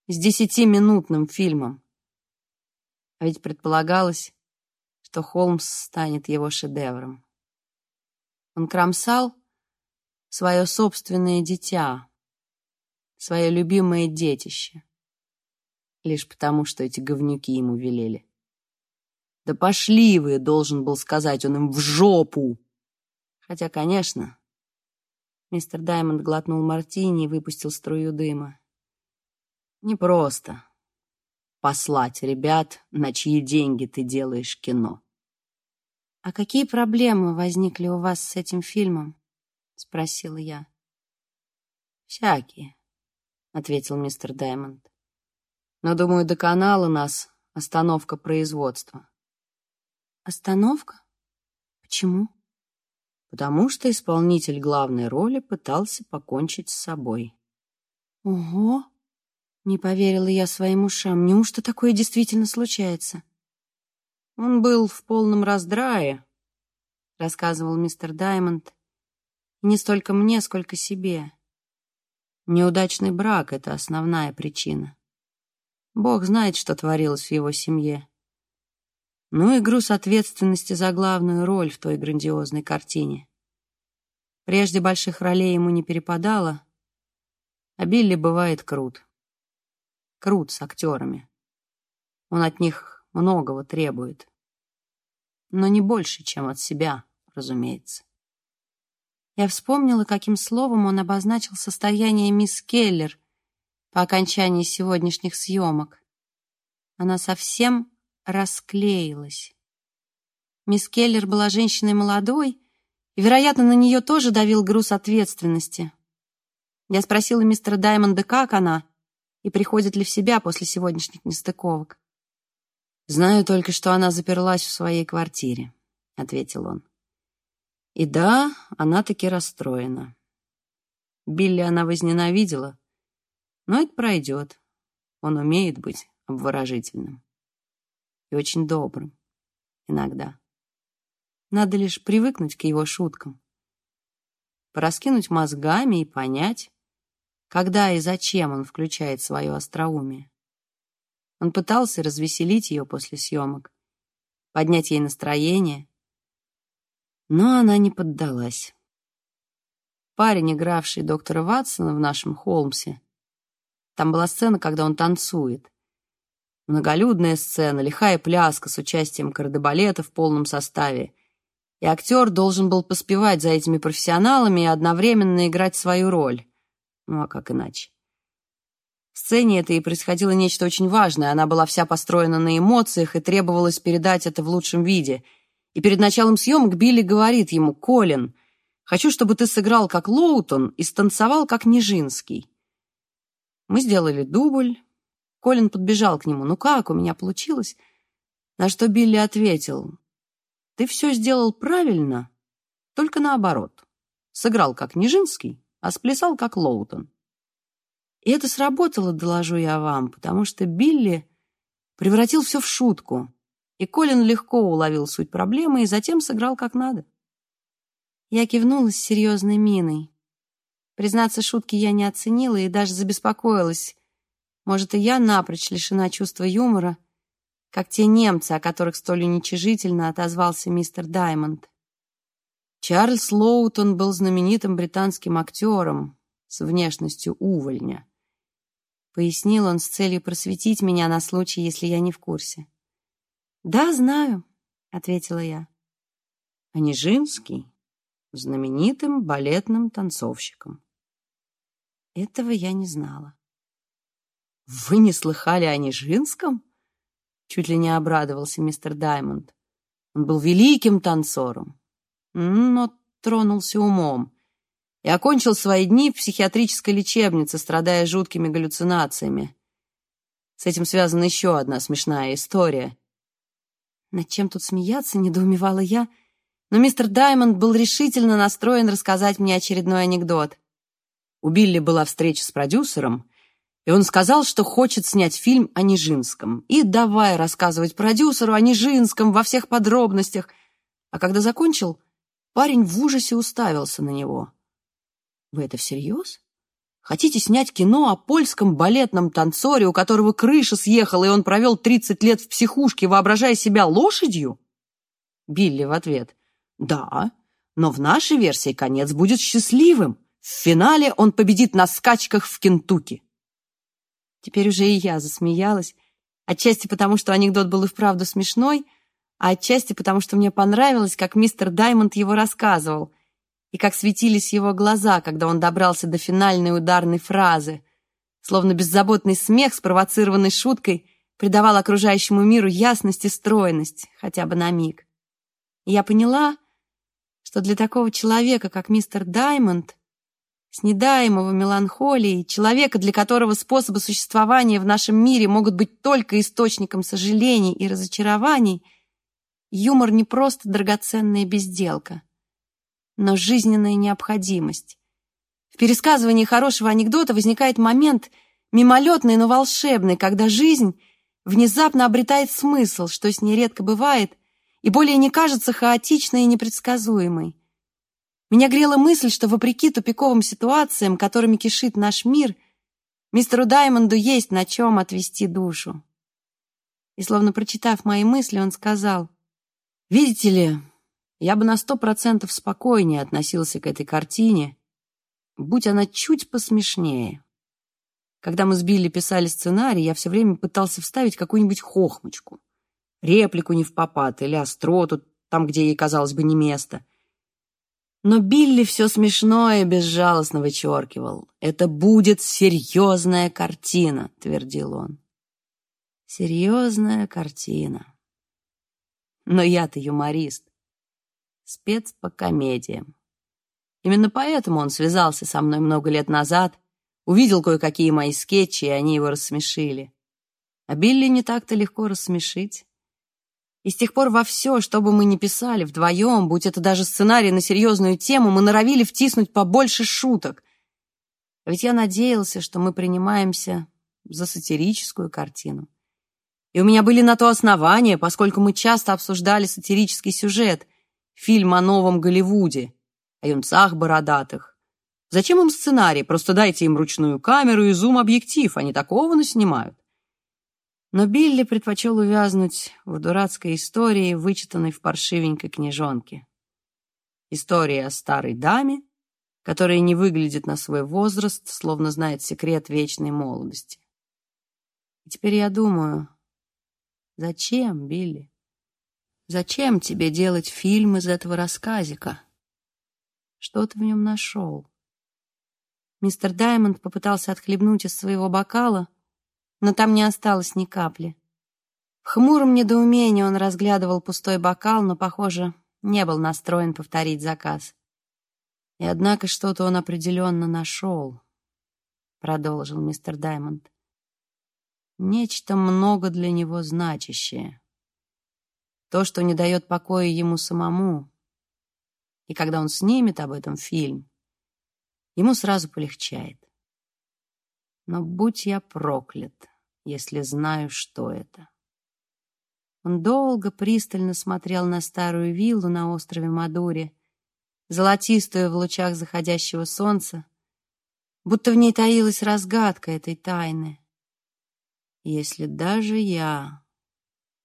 с десятиминутным фильмом. А ведь предполагалось, что Холмс станет его шедевром. Он кромсал свое собственное дитя, свое любимое детище, лишь потому, что эти говнюки ему велели. «Да пошли вы!» — должен был сказать он им в жопу. Хотя, конечно... Мистер Даймонд глотнул мартини и выпустил струю дыма. Непросто послать ребят, на чьи деньги ты делаешь кино. «А какие проблемы возникли у вас с этим фильмом?» — спросила я. «Всякие», — ответил мистер Даймонд. «Но, думаю, до канала нас остановка производства». «Остановка? Почему?» потому что исполнитель главной роли пытался покончить с собой. «Ого!» — не поверила я своим ушам. «Неужто такое действительно случается?» «Он был в полном раздрае», — рассказывал мистер Даймонд. «И не столько мне, сколько себе. Неудачный брак — это основная причина. Бог знает, что творилось в его семье. Ну и груз ответственности за главную роль в той грандиозной картине. Прежде больших ролей ему не перепадало, а Билли бывает крут. Крут с актерами. Он от них многого требует. Но не больше, чем от себя, разумеется. Я вспомнила, каким словом он обозначил состояние мисс Келлер по окончании сегодняшних съемок. Она совсем расклеилась. Мисс Келлер была женщиной молодой, и, вероятно, на нее тоже давил груз ответственности. Я спросила мистера Даймонда, как она, и приходит ли в себя после сегодняшних нестыковок. «Знаю только, что она заперлась в своей квартире», — ответил он. «И да, она таки расстроена. Билли она возненавидела, но это пройдет. Он умеет быть обворожительным и очень добрым иногда. Надо лишь привыкнуть к его шуткам, пораскинуть мозгами и понять, когда и зачем он включает свое остроумие. Он пытался развеселить ее после съемок, поднять ей настроение, но она не поддалась. Парень, игравший доктора Ватсона в нашем Холмсе, там была сцена, когда он танцует. Многолюдная сцена, лихая пляска с участием кардебалета в полном составе. и актер должен был поспевать за этими профессионалами и одновременно играть свою роль. Ну а как иначе? В сцене это и происходило нечто очень важное. Она была вся построена на эмоциях и требовалось передать это в лучшем виде. И перед началом съемок Билли говорит ему, «Колин, хочу, чтобы ты сыграл как Лоутон и станцевал как Нижинский». Мы сделали дубль. Колин подбежал к нему. «Ну как, у меня получилось?» На что Билли ответил, «Ты все сделал правильно, только наоборот. Сыграл как Нижинский, а сплясал как Лоутон». И это сработало, доложу я вам, потому что Билли превратил все в шутку, и Колин легко уловил суть проблемы и затем сыграл как надо. Я кивнула с серьезной миной. Признаться, шутки я не оценила и даже забеспокоилась. Может, и я напрочь лишена чувства юмора, как те немцы, о которых столь уничижительно отозвался мистер Даймонд. Чарльз Лоутон был знаменитым британским актером с внешностью увольня. Пояснил он с целью просветить меня на случай, если я не в курсе. «Да, знаю», — ответила я. А Нижинский — знаменитым балетным танцовщиком. Этого я не знала. «Вы не слыхали о Нижинском?» Чуть ли не обрадовался мистер Даймонд. Он был великим танцором, но тронулся умом и окончил свои дни в психиатрической лечебнице, страдая жуткими галлюцинациями. С этим связана еще одна смешная история. Над чем тут смеяться, недоумевала я, но мистер Даймонд был решительно настроен рассказать мне очередной анекдот. У Билли была встреча с продюсером, и он сказал, что хочет снять фильм о Нижинском. И давай рассказывать продюсеру о Нижинском во всех подробностях. А когда закончил, парень в ужасе уставился на него. «Вы это всерьез? Хотите снять кино о польском балетном танцоре, у которого крыша съехала, и он провел 30 лет в психушке, воображая себя лошадью?» Билли в ответ. «Да, но в нашей версии конец будет счастливым. В финале он победит на скачках в Кентукки». Теперь уже и я засмеялась, отчасти потому, что анекдот был и вправду смешной, а отчасти потому, что мне понравилось, как мистер Даймонд его рассказывал, и как светились его глаза, когда он добрался до финальной ударной фразы. Словно беззаботный смех, спровоцированный шуткой, придавал окружающему миру ясность и стройность, хотя бы на миг. И я поняла, что для такого человека, как мистер Даймонд, снедаемого меланхолией, человека, для которого способы существования в нашем мире могут быть только источником сожалений и разочарований, юмор не просто драгоценная безделка, но жизненная необходимость. В пересказывании хорошего анекдота возникает момент, мимолетный, но волшебный, когда жизнь внезапно обретает смысл, что с ней редко бывает, и более не кажется хаотичной и непредсказуемой. Меня грела мысль, что вопреки тупиковым ситуациям, которыми кишит наш мир, мистеру Даймонду есть на чем отвести душу. И словно прочитав мои мысли, он сказал, «Видите ли, я бы на сто процентов спокойнее относился к этой картине, будь она чуть посмешнее. Когда мы с Билли писали сценарий, я все время пытался вставить какую-нибудь хохмочку, реплику не в попад или остроту там, где ей, казалось бы, не место. Но Билли все смешно и безжалостно вычеркивал. «Это будет серьезная картина», — твердил он. «Серьезная картина». Но я-то юморист, спец по комедиям. Именно поэтому он связался со мной много лет назад, увидел кое-какие мои скетчи, и они его рассмешили. А Билли не так-то легко рассмешить. И с тех пор во все, что бы мы ни писали вдвоем, будь это даже сценарий на серьезную тему, мы норовили втиснуть побольше шуток. Ведь я надеялся, что мы принимаемся за сатирическую картину. И у меня были на то основания, поскольку мы часто обсуждали сатирический сюжет, фильм о новом Голливуде, о юнцах бородатых. Зачем им сценарий? Просто дайте им ручную камеру и зум-объектив, они такого наснимают. Но Билли предпочел увязнуть в дурацкой истории, вычитанной в паршивенькой книжонке. История о старой даме, которая не выглядит на свой возраст, словно знает секрет вечной молодости. И теперь я думаю, зачем, Билли? Зачем тебе делать фильм из этого рассказика? Что ты в нем нашел? Мистер Даймонд попытался отхлебнуть из своего бокала, но там не осталось ни капли. В хмуром недоумении он разглядывал пустой бокал, но, похоже, не был настроен повторить заказ. И однако что-то он определенно нашел, продолжил мистер Даймонд. Нечто много для него значащее. То, что не дает покоя ему самому. И когда он снимет об этом фильм, ему сразу полегчает. Но будь я проклят, если знаю, что это. Он долго пристально смотрел на старую виллу на острове Мадуре, золотистую в лучах заходящего солнца, будто в ней таилась разгадка этой тайны. Если даже я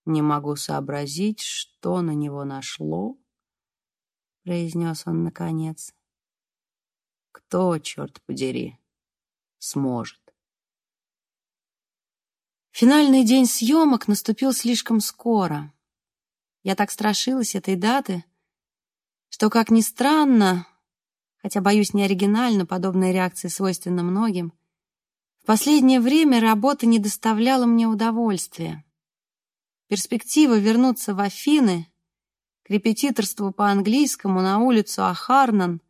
не могу сообразить, что на него нашло, произнес он наконец, кто, черт подери, сможет? Финальный день съемок наступил слишком скоро. Я так страшилась этой даты, что, как ни странно, хотя, боюсь, не оригинально, подобные реакции свойственны многим, в последнее время работа не доставляла мне удовольствия. Перспектива вернуться в Афины, к репетиторству по английскому на улицу Ахарнан,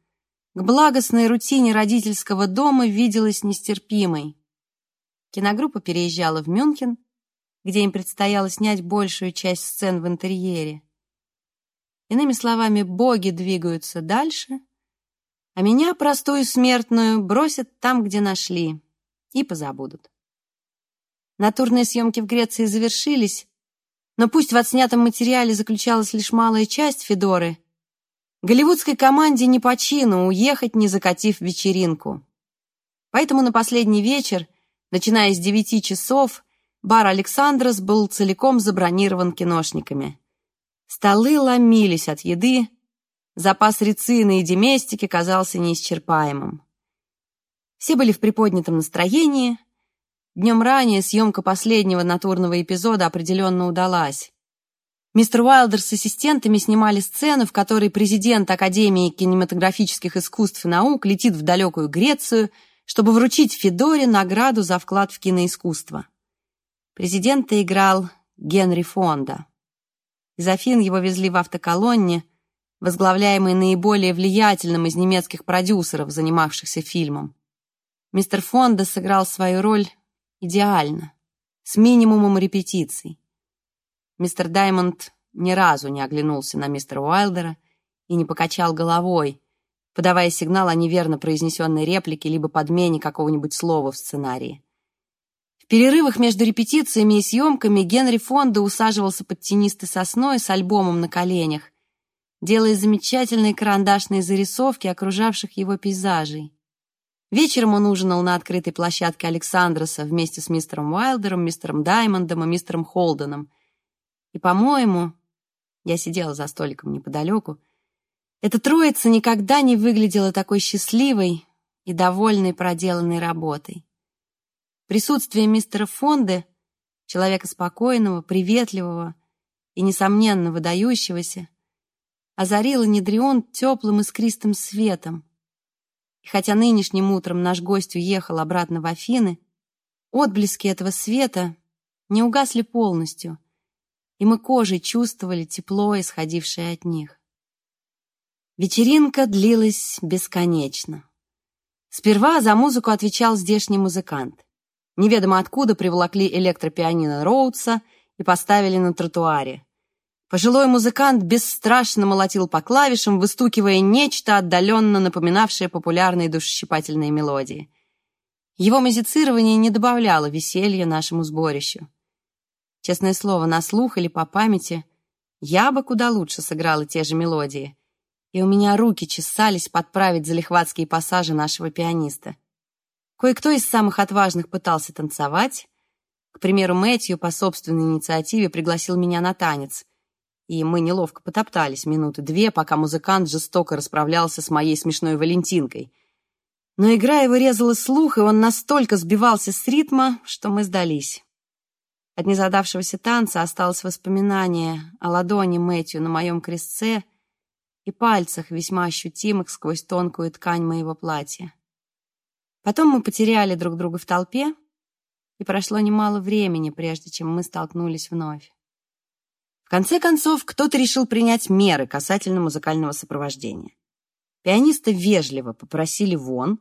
к благостной рутине родительского дома виделась нестерпимой. Киногруппа переезжала в Мюнхен, где им предстояло снять большую часть сцен в интерьере. Иными словами, боги двигаются дальше, а меня, простую смертную, бросят там, где нашли, и позабудут. Натурные съемки в Греции завершились, но пусть в отснятом материале заключалась лишь малая часть Федоры, голливудской команде не по чину уехать, не закатив вечеринку. Поэтому на последний вечер, начиная с девяти часов, бар «Александрос» был целиком забронирован киношниками. Столы ломились от еды, запас рецины и деместики казался неисчерпаемым. Все были в приподнятом настроении. Днем ранее съемка последнего натурного эпизода определенно удалась. Мистер Уайлдер с ассистентами снимали сцену, в которой президент Академии кинематографических искусств и наук летит в далекую Грецию, чтобы вручить Федоре награду за вклад в киноискусство. Президента играл Генри Фонда. Из Афин его везли в автоколонне, возглавляемой наиболее влиятельным из немецких продюсеров, занимавшихся фильмом. Мистер Фонда сыграл свою роль идеально, с минимумом репетиций. Мистер Даймонд ни разу не оглянулся на мистера Уайлдера и не покачал головой, подавая сигнал о неверно произнесенной реплике либо подмене какого-нибудь слова в сценарии. В перерывах между репетициями и съемками Генри Фонда усаживался под тенистой сосной с альбомом на коленях, делая замечательные карандашные зарисовки окружавших его пейзажей. Вечером он ужинал на открытой площадке Александроса вместе с мистером Уайлдером, мистером Даймондом и мистером Холденом. И, по-моему, я сидела за столиком неподалеку, эта троица никогда не выглядела такой счастливой и довольной проделанной работой. Присутствие мистера Фонды, человека спокойного, приветливого и, несомненно, выдающегося, озарило Недрион теплым искристым светом. И хотя нынешним утром наш гость уехал обратно в Афины, отблески этого света не угасли полностью, и мы кожей чувствовали тепло, исходившее от них. Вечеринка длилась бесконечно. Сперва за музыку отвечал здешний музыкант. Неведомо откуда приволокли электропианино Роудса и поставили на тротуаре. Пожилой музыкант бесстрашно молотил по клавишам, выстукивая нечто отдаленно напоминавшее популярные душещипательные мелодии. Его музицирование не добавляло веселья нашему сборищу. Честное слово, на слух или по памяти я бы куда лучше сыграла те же мелодии, и у меня руки чесались подправить залихватские пассажи нашего пианиста. Кое-кто из самых отважных пытался танцевать. К примеру, Мэтью по собственной инициативе пригласил меня на танец. И мы неловко потоптались минуты две, пока музыкант жестоко расправлялся с моей смешной Валентинкой. Но игра его резала слух, и он настолько сбивался с ритма, что мы сдались. От незадавшегося танца осталось воспоминание о ладони Мэтью на моем крестце и пальцах, весьма ощутимых сквозь тонкую ткань моего платья. Потом мы потеряли друг друга в толпе, и прошло немало времени, прежде чем мы столкнулись вновь. В конце концов, кто-то решил принять меры касательно музыкального сопровождения. Пианиста вежливо попросили вон,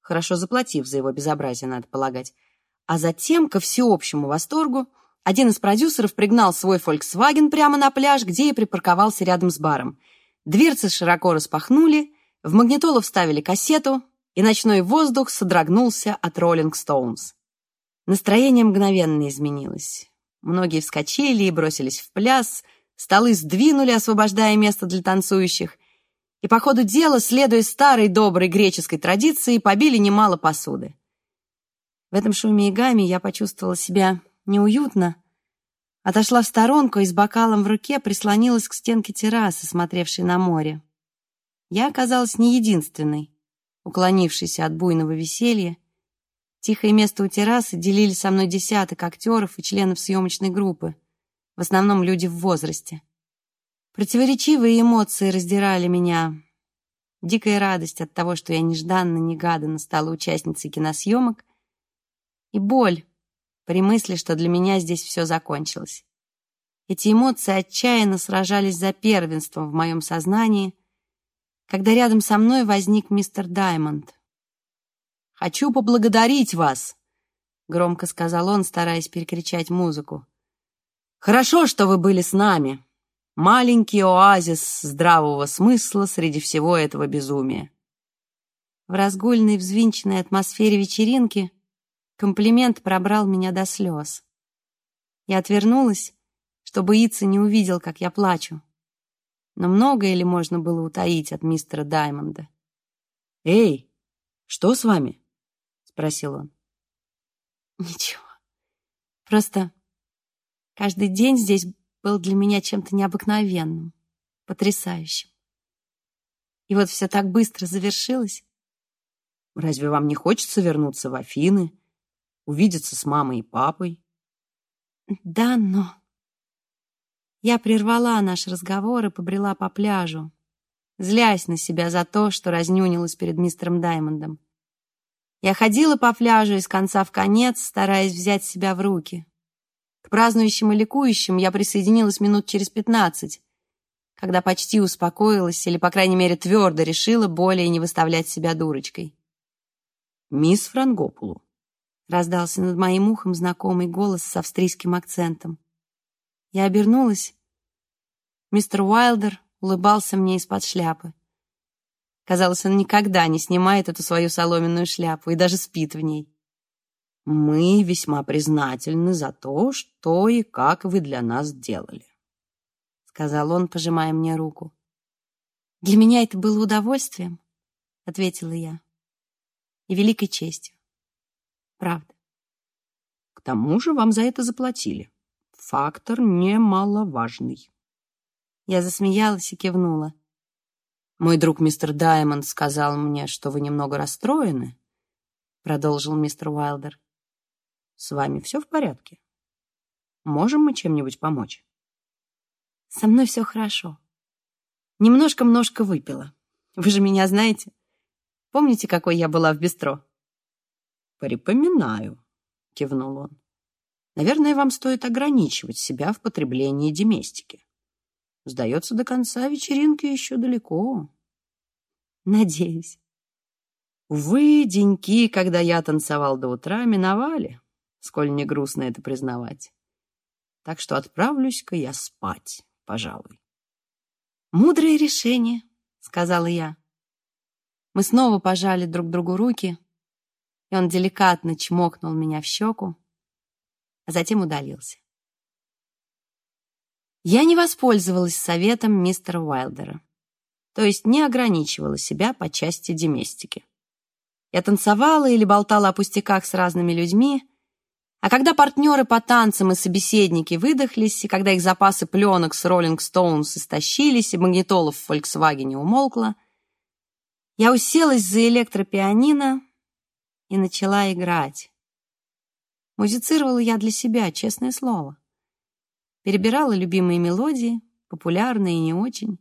хорошо заплатив за его безобразие, надо полагать, а затем, ко всеобщему восторгу, один из продюсеров пригнал свой Volkswagen прямо на пляж, где и припарковался рядом с баром. Дверцы широко распахнули, в магнитолу вставили кассету, и ночной воздух содрогнулся от Rolling Stones. Настроение мгновенно изменилось. Многие вскочили и бросились в пляс, столы сдвинули, освобождая место для танцующих, и по ходу дела, следуя старой доброй греческой традиции, побили немало посуды. В этом шуме и гаме я почувствовала себя неуютно, отошла в сторонку и с бокалом в руке прислонилась к стенке террасы, смотревшей на море. Я оказалась не единственной, уклонившейся от буйного веселья. Тихое место у террасы делили со мной десяток актеров и членов съемочной группы, в основном люди в возрасте. Противоречивые эмоции раздирали меня. Дикая радость от того, что я нежданно-негаданно стала участницей киносъемок, и боль при мысли, что для меня здесь все закончилось. Эти эмоции отчаянно сражались за первенство в моем сознании, когда рядом со мной возник мистер Даймонд. «Хочу поблагодарить вас», — громко сказал он, стараясь перекричать музыку. «Хорошо, что вы были с нами. Маленький оазис здравого смысла среди всего этого безумия». В разгульной, взвинченной атмосфере вечеринки Комплимент пробрал меня до слез. Я отвернулась, чтобы Ица не увидел, как я плачу. Но многое ли можно было утаить от мистера Даймонда? «Эй, что с вами?» — спросил он. «Ничего. Просто каждый день здесь был для меня чем-то необыкновенным, потрясающим. И вот все так быстро завершилось. Разве вам не хочется вернуться в Афины увидеться с мамой и папой. Да, но... Я прервала наш разговор и побрела по пляжу, злясь на себя за то, что разнюнилась перед мистером Даймондом. Я ходила по пляжу из конца в конец, стараясь взять себя в руки. К празднующим и ликующим я присоединилась минут через пятнадцать, когда почти успокоилась или, по крайней мере, твердо решила более не выставлять себя дурочкой. «Мисс Франгопулу, раздался над моим ухом знакомый голос с австрийским акцентом. Я обернулась. Мистер Уайлдер улыбался мне из-под шляпы. Казалось, он никогда не снимает эту свою соломенную шляпу и даже спит в ней. «Мы весьма признательны за то, что и как вы для нас сделали», — сказал он, пожимая мне руку. «Для меня это было удовольствием», — ответила я, — «и великой честью. Правда. К тому же вам за это заплатили. Фактор немаловажный. Я засмеялась и кивнула. Мой друг мистер Даймонд сказал мне, что вы немного расстроены, продолжил мистер Уайлдер. С вами все в порядке? Можем мы чем-нибудь помочь? Со мной все хорошо. Немножко-множко выпила. Вы же меня знаете. Помните, какой я была в бистро? «Припоминаю», — кивнул он. «Наверное, вам стоит ограничивать себя в потреблении деместики. Сдается, до конца вечеринки еще далеко». «Надеюсь». Увы, деньки, когда я танцевал до утра, миновали, сколь не грустно это признавать. Так что отправлюсь-ка я спать, пожалуй. «Мудрое решение», — сказала я. Мы снова пожали друг другу руки, и он деликатно чмокнул меня в щеку, а затем удалился. Я не воспользовалась советом мистера Уайлдера, то есть не ограничивала себя по части деместики. Я танцевала или болтала о пустяках с разными людьми, а когда партнеры по танцам и собеседники выдохлись, и когда их запасы пленок с Rolling Stones истощились, и магнитолов в Volkswagen умолкла, я уселась за электропианино и начала играть. Музицировала я для себя, честное слово. Перебирала любимые мелодии, популярные и не очень.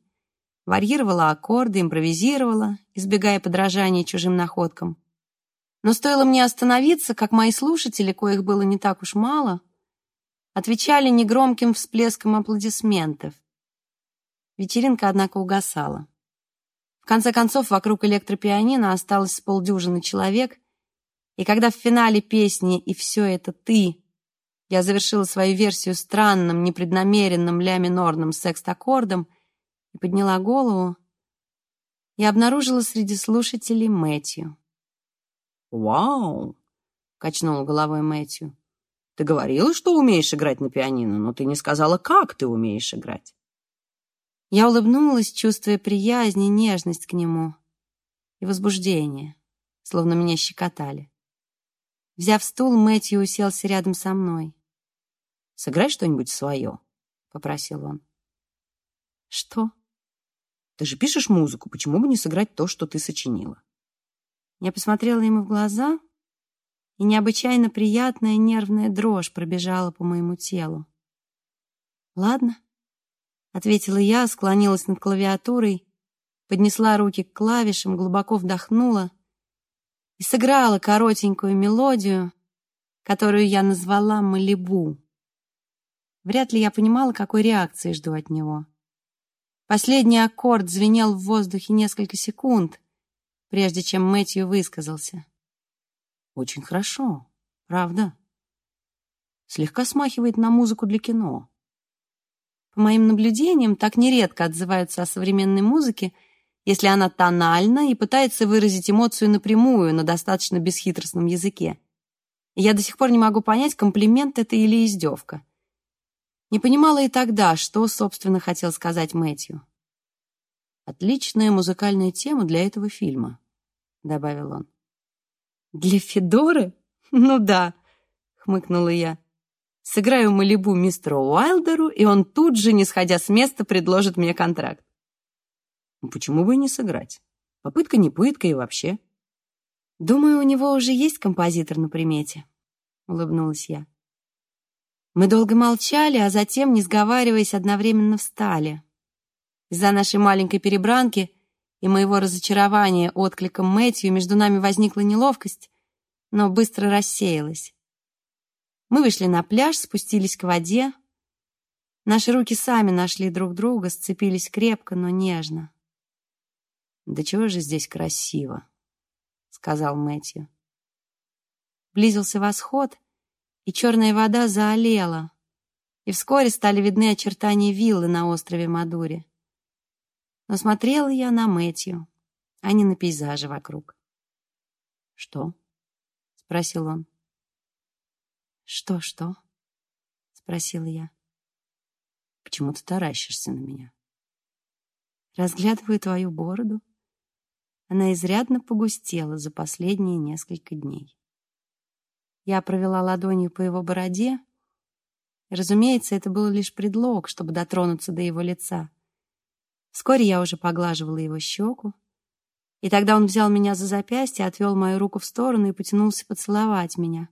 Варьировала аккорды, импровизировала, избегая подражания чужим находкам. Но стоило мне остановиться, как мои слушатели, коих было не так уж мало, отвечали негромким всплеском аплодисментов. Вечеринка, однако, угасала. В конце концов, вокруг электропианино осталось полдюжины человек, и когда в финале песни «И все это ты» я завершила свою версию странным, непреднамеренным ля-минорным секст-аккордом и подняла голову, я обнаружила среди слушателей Мэтью. «Вау!» — качнул головой Мэтью. «Ты говорила, что умеешь играть на пианино, но ты не сказала, как ты умеешь играть». Я улыбнулась, чувствуя приязнь и нежность к нему и возбуждение, словно меня щекотали. Взяв стул, Мэтью уселся рядом со мной. «Сыграй что-нибудь свое», — попросил он. «Что?» «Ты же пишешь музыку, почему бы не сыграть то, что ты сочинила?» Я посмотрела ему в глаза, и необычайно приятная нервная дрожь пробежала по моему телу. «Ладно», — ответила я, склонилась над клавиатурой, поднесла руки к клавишам, глубоко вдохнула и сыграла коротенькую мелодию, которую я назвала «Малибу». Вряд ли я понимала, какой реакции жду от него. Последний аккорд звенел в воздухе несколько секунд, прежде чем Мэтью высказался. «Очень хорошо, правда. Слегка смахивает на музыку для кино». По моим наблюдениям, так нередко отзываются о современной музыке, если она тональна и пытается выразить эмоцию напрямую на достаточно бесхитростном языке. Я до сих пор не могу понять, комплимент это или издевка. Не понимала и тогда, что, собственно, хотел сказать Мэтью. «Отличная музыкальная тема для этого фильма», — добавил он. «Для Федоры? Ну да», — хмыкнула я. «Сыграю Малибу мистеру Уайлдеру, и он тут же, не сходя с места, предложит мне контракт». Ну, почему бы и не сыграть? Попытка не пытка и вообще. «Думаю, у него уже есть композитор на примете», — улыбнулась я. Мы долго молчали, а затем, не сговариваясь, одновременно встали. Из-за нашей маленькой перебранки и моего разочарования откликом Мэтью между нами возникла неловкость, но быстро рассеялась. Мы вышли на пляж, спустились к воде. Наши руки сами нашли друг друга, сцепились крепко, но нежно. «Да чего же здесь красиво», — сказал Мэтью. Близился восход — и черная вода заолела, и вскоре стали видны очертания виллы на острове Мадуре. Но смотрела я на Мэтью, а не на пейзажи вокруг. «Что?» — спросил он. «Что-что?» — спросила я. «Почему ты таращишься на меня?» «Разглядываю твою бороду. Она изрядно погустела за последние несколько дней». Я провела ладонью по его бороде. разумеется, это был лишь предлог, чтобы дотронуться до его лица. Вскоре я уже поглаживала его щеку. И тогда он взял меня за запястье, отвел мою руку в сторону и потянулся поцеловать меня.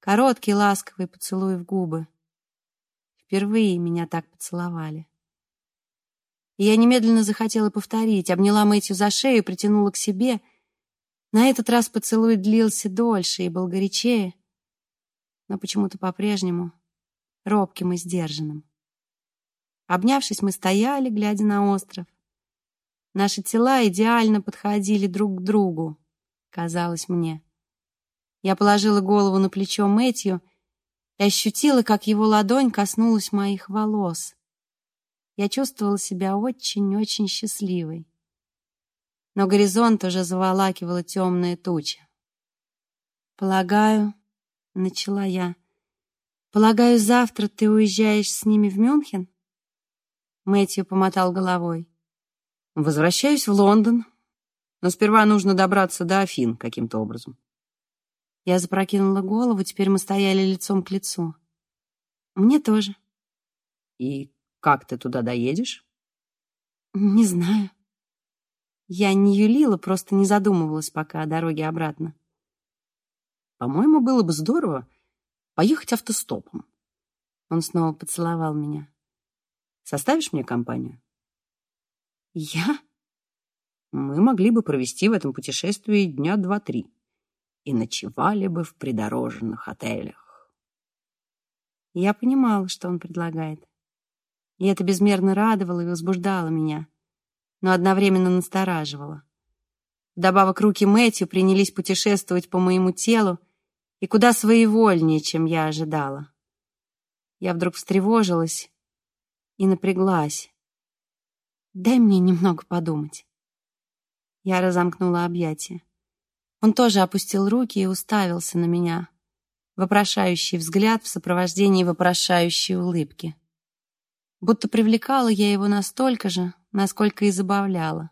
Короткий, ласковый поцелуй в губы. Впервые меня так поцеловали. И я немедленно захотела повторить, обняла Мэтью за шею, притянула к себе — на этот раз поцелуй длился дольше и был горячее, но почему-то по-прежнему робким и сдержанным. Обнявшись, мы стояли, глядя на остров. Наши тела идеально подходили друг к другу, казалось мне. Я положила голову на плечо Мэтью и ощутила, как его ладонь коснулась моих волос. Я чувствовала себя очень-очень счастливой но горизонт уже заволакивала темная туча. «Полагаю», — начала я, — «полагаю, завтра ты уезжаешь с ними в Мюнхен?» Мэтью помотал головой. «Возвращаюсь в Лондон, но сперва нужно добраться до Афин каким-то образом». Я запрокинула голову, теперь мы стояли лицом к лицу. «Мне тоже». «И как ты туда доедешь?» «Не знаю». Я не юлила, просто не задумывалась пока о дороге обратно. По-моему, было бы здорово, поехать автостопом. Он снова поцеловал меня. Составишь мне компанию? Я? Мы могли бы провести в этом путешествии дня два-три и ночевали бы в придорожных отелях. Я понимала, что он предлагает. И это безмерно радовало и возбуждало меня, но одновременно настораживало. Вдобавок руки Мэтью принялись путешествовать по моему телу и куда своевольнее, чем я ожидала. Я вдруг встревожилась и напряглась. «Дай мне немного подумать». Я разомкнула объятия. Он тоже опустил руки и уставился на меня. Вопрошающий взгляд в сопровождении вопрошающей улыбки. Будто привлекала я его настолько же, насколько и забавляла.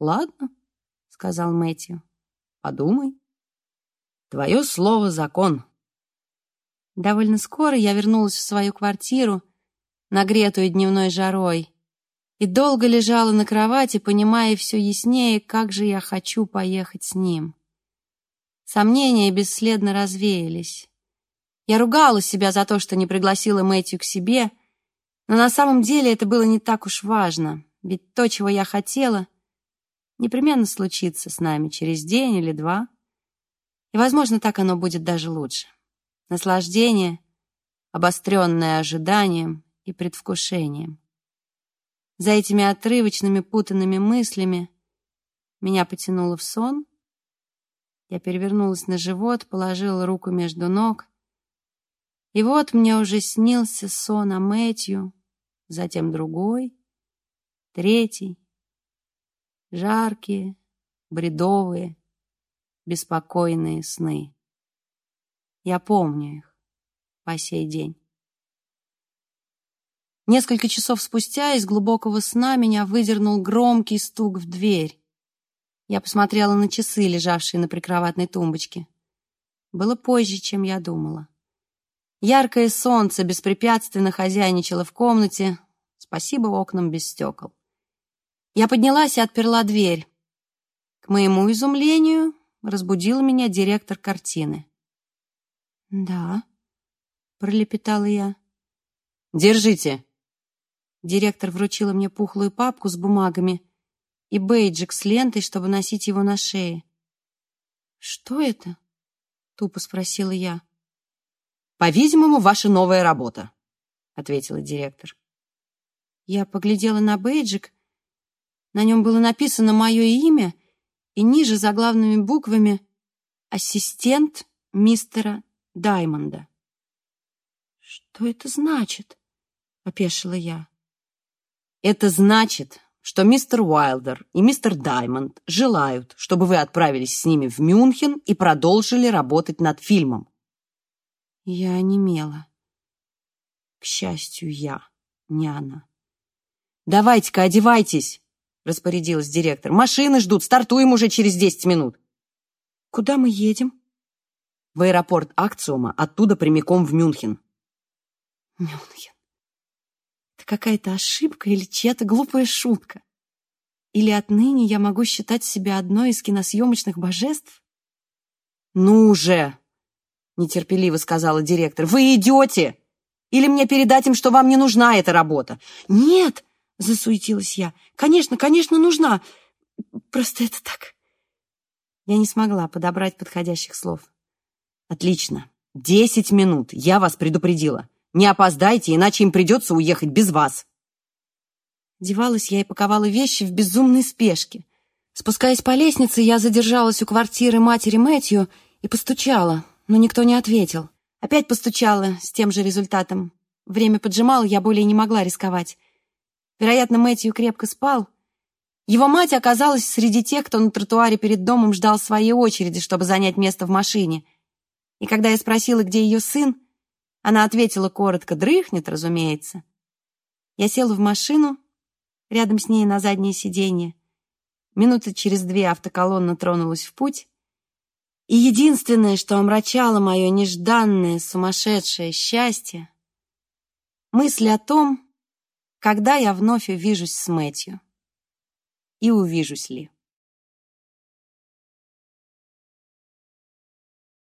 «Ладно», — сказал Мэтью, — «подумай. Твое слово — закон». Довольно скоро я вернулась в свою квартиру, нагретую дневной жарой, и долго лежала на кровати, понимая все яснее, как же я хочу поехать с ним. Сомнения бесследно развеялись. Я ругала себя за то, что не пригласила Мэтью к себе, но на самом деле это было не так уж важно, ведь то, чего я хотела, непременно случится с нами через день или два, и, возможно, так оно будет даже лучше. Наслаждение, обостренное ожиданием и предвкушением. За этими отрывочными путанными мыслями меня потянуло в сон. Я перевернулась на живот, положила руку между ног. И вот мне уже снился сон о Мэтью, затем другой, третий. Жаркие, бредовые, беспокойные сны. Я помню их по сей день. Несколько часов спустя из глубокого сна меня выдернул громкий стук в дверь. Я посмотрела на часы, лежавшие на прикроватной тумбочке. Было позже, чем я думала. Яркое солнце беспрепятственно хозяйничало в комнате, спасибо окнам без стекол. Я поднялась и отперла дверь. К моему изумлению разбудил меня директор картины. «Да», — пролепетала я. «Держите», Директор вручила мне пухлую папку с бумагами и бейджик с лентой, чтобы носить его на шее. «Что это?» — тупо спросила я. «По-видимому, ваша новая работа», — ответила директор. Я поглядела на бейджик. На нем было написано мое имя и ниже заглавными буквами «Ассистент мистера Даймонда». «Что это значит?» — опешила я. Это значит, что мистер Уайлдер и мистер Даймонд желают, чтобы вы отправились с ними в Мюнхен и продолжили работать над фильмом. Я онемела. К счастью, я, не она. «Давайте-ка одевайтесь», — распорядилась директор. «Машины ждут, стартуем уже через десять минут». «Куда мы едем?» «В аэропорт Акциума, оттуда прямиком в Мюнхен». «Мюнхен. Это какая-то ошибка или чья-то глупая шутка? Или отныне я могу считать себя одной из киносъемочных божеств? «Ну же!» — нетерпеливо сказала директор. «Вы идете? Или мне передать им, что вам не нужна эта работа?» «Нет!» — засуетилась я. «Конечно, конечно, нужна. Просто это так...» Я не смогла подобрать подходящих слов. «Отлично. Десять минут. Я вас предупредила. Не опоздайте, иначе им придется уехать без вас. Девалась я и паковала вещи в безумной спешке. Спускаясь по лестнице, я задержалась у квартиры матери Мэтью и постучала, но никто не ответил. Опять постучала с тем же результатом. Время поджимало, я более не могла рисковать. Вероятно, Мэтью крепко спал. Его мать оказалась среди тех, кто на тротуаре перед домом ждал своей очереди, чтобы занять место в машине. И когда я спросила, где ее сын, она ответила коротко, дрыхнет, разумеется. Я села в машину, рядом с ней на заднее сиденье. Минуты через две автоколонна тронулась в путь. И единственное, что омрачало мое нежданное, сумасшедшее счастье, мысль о том, когда я вновь увижусь с Мэтью. И увижусь ли.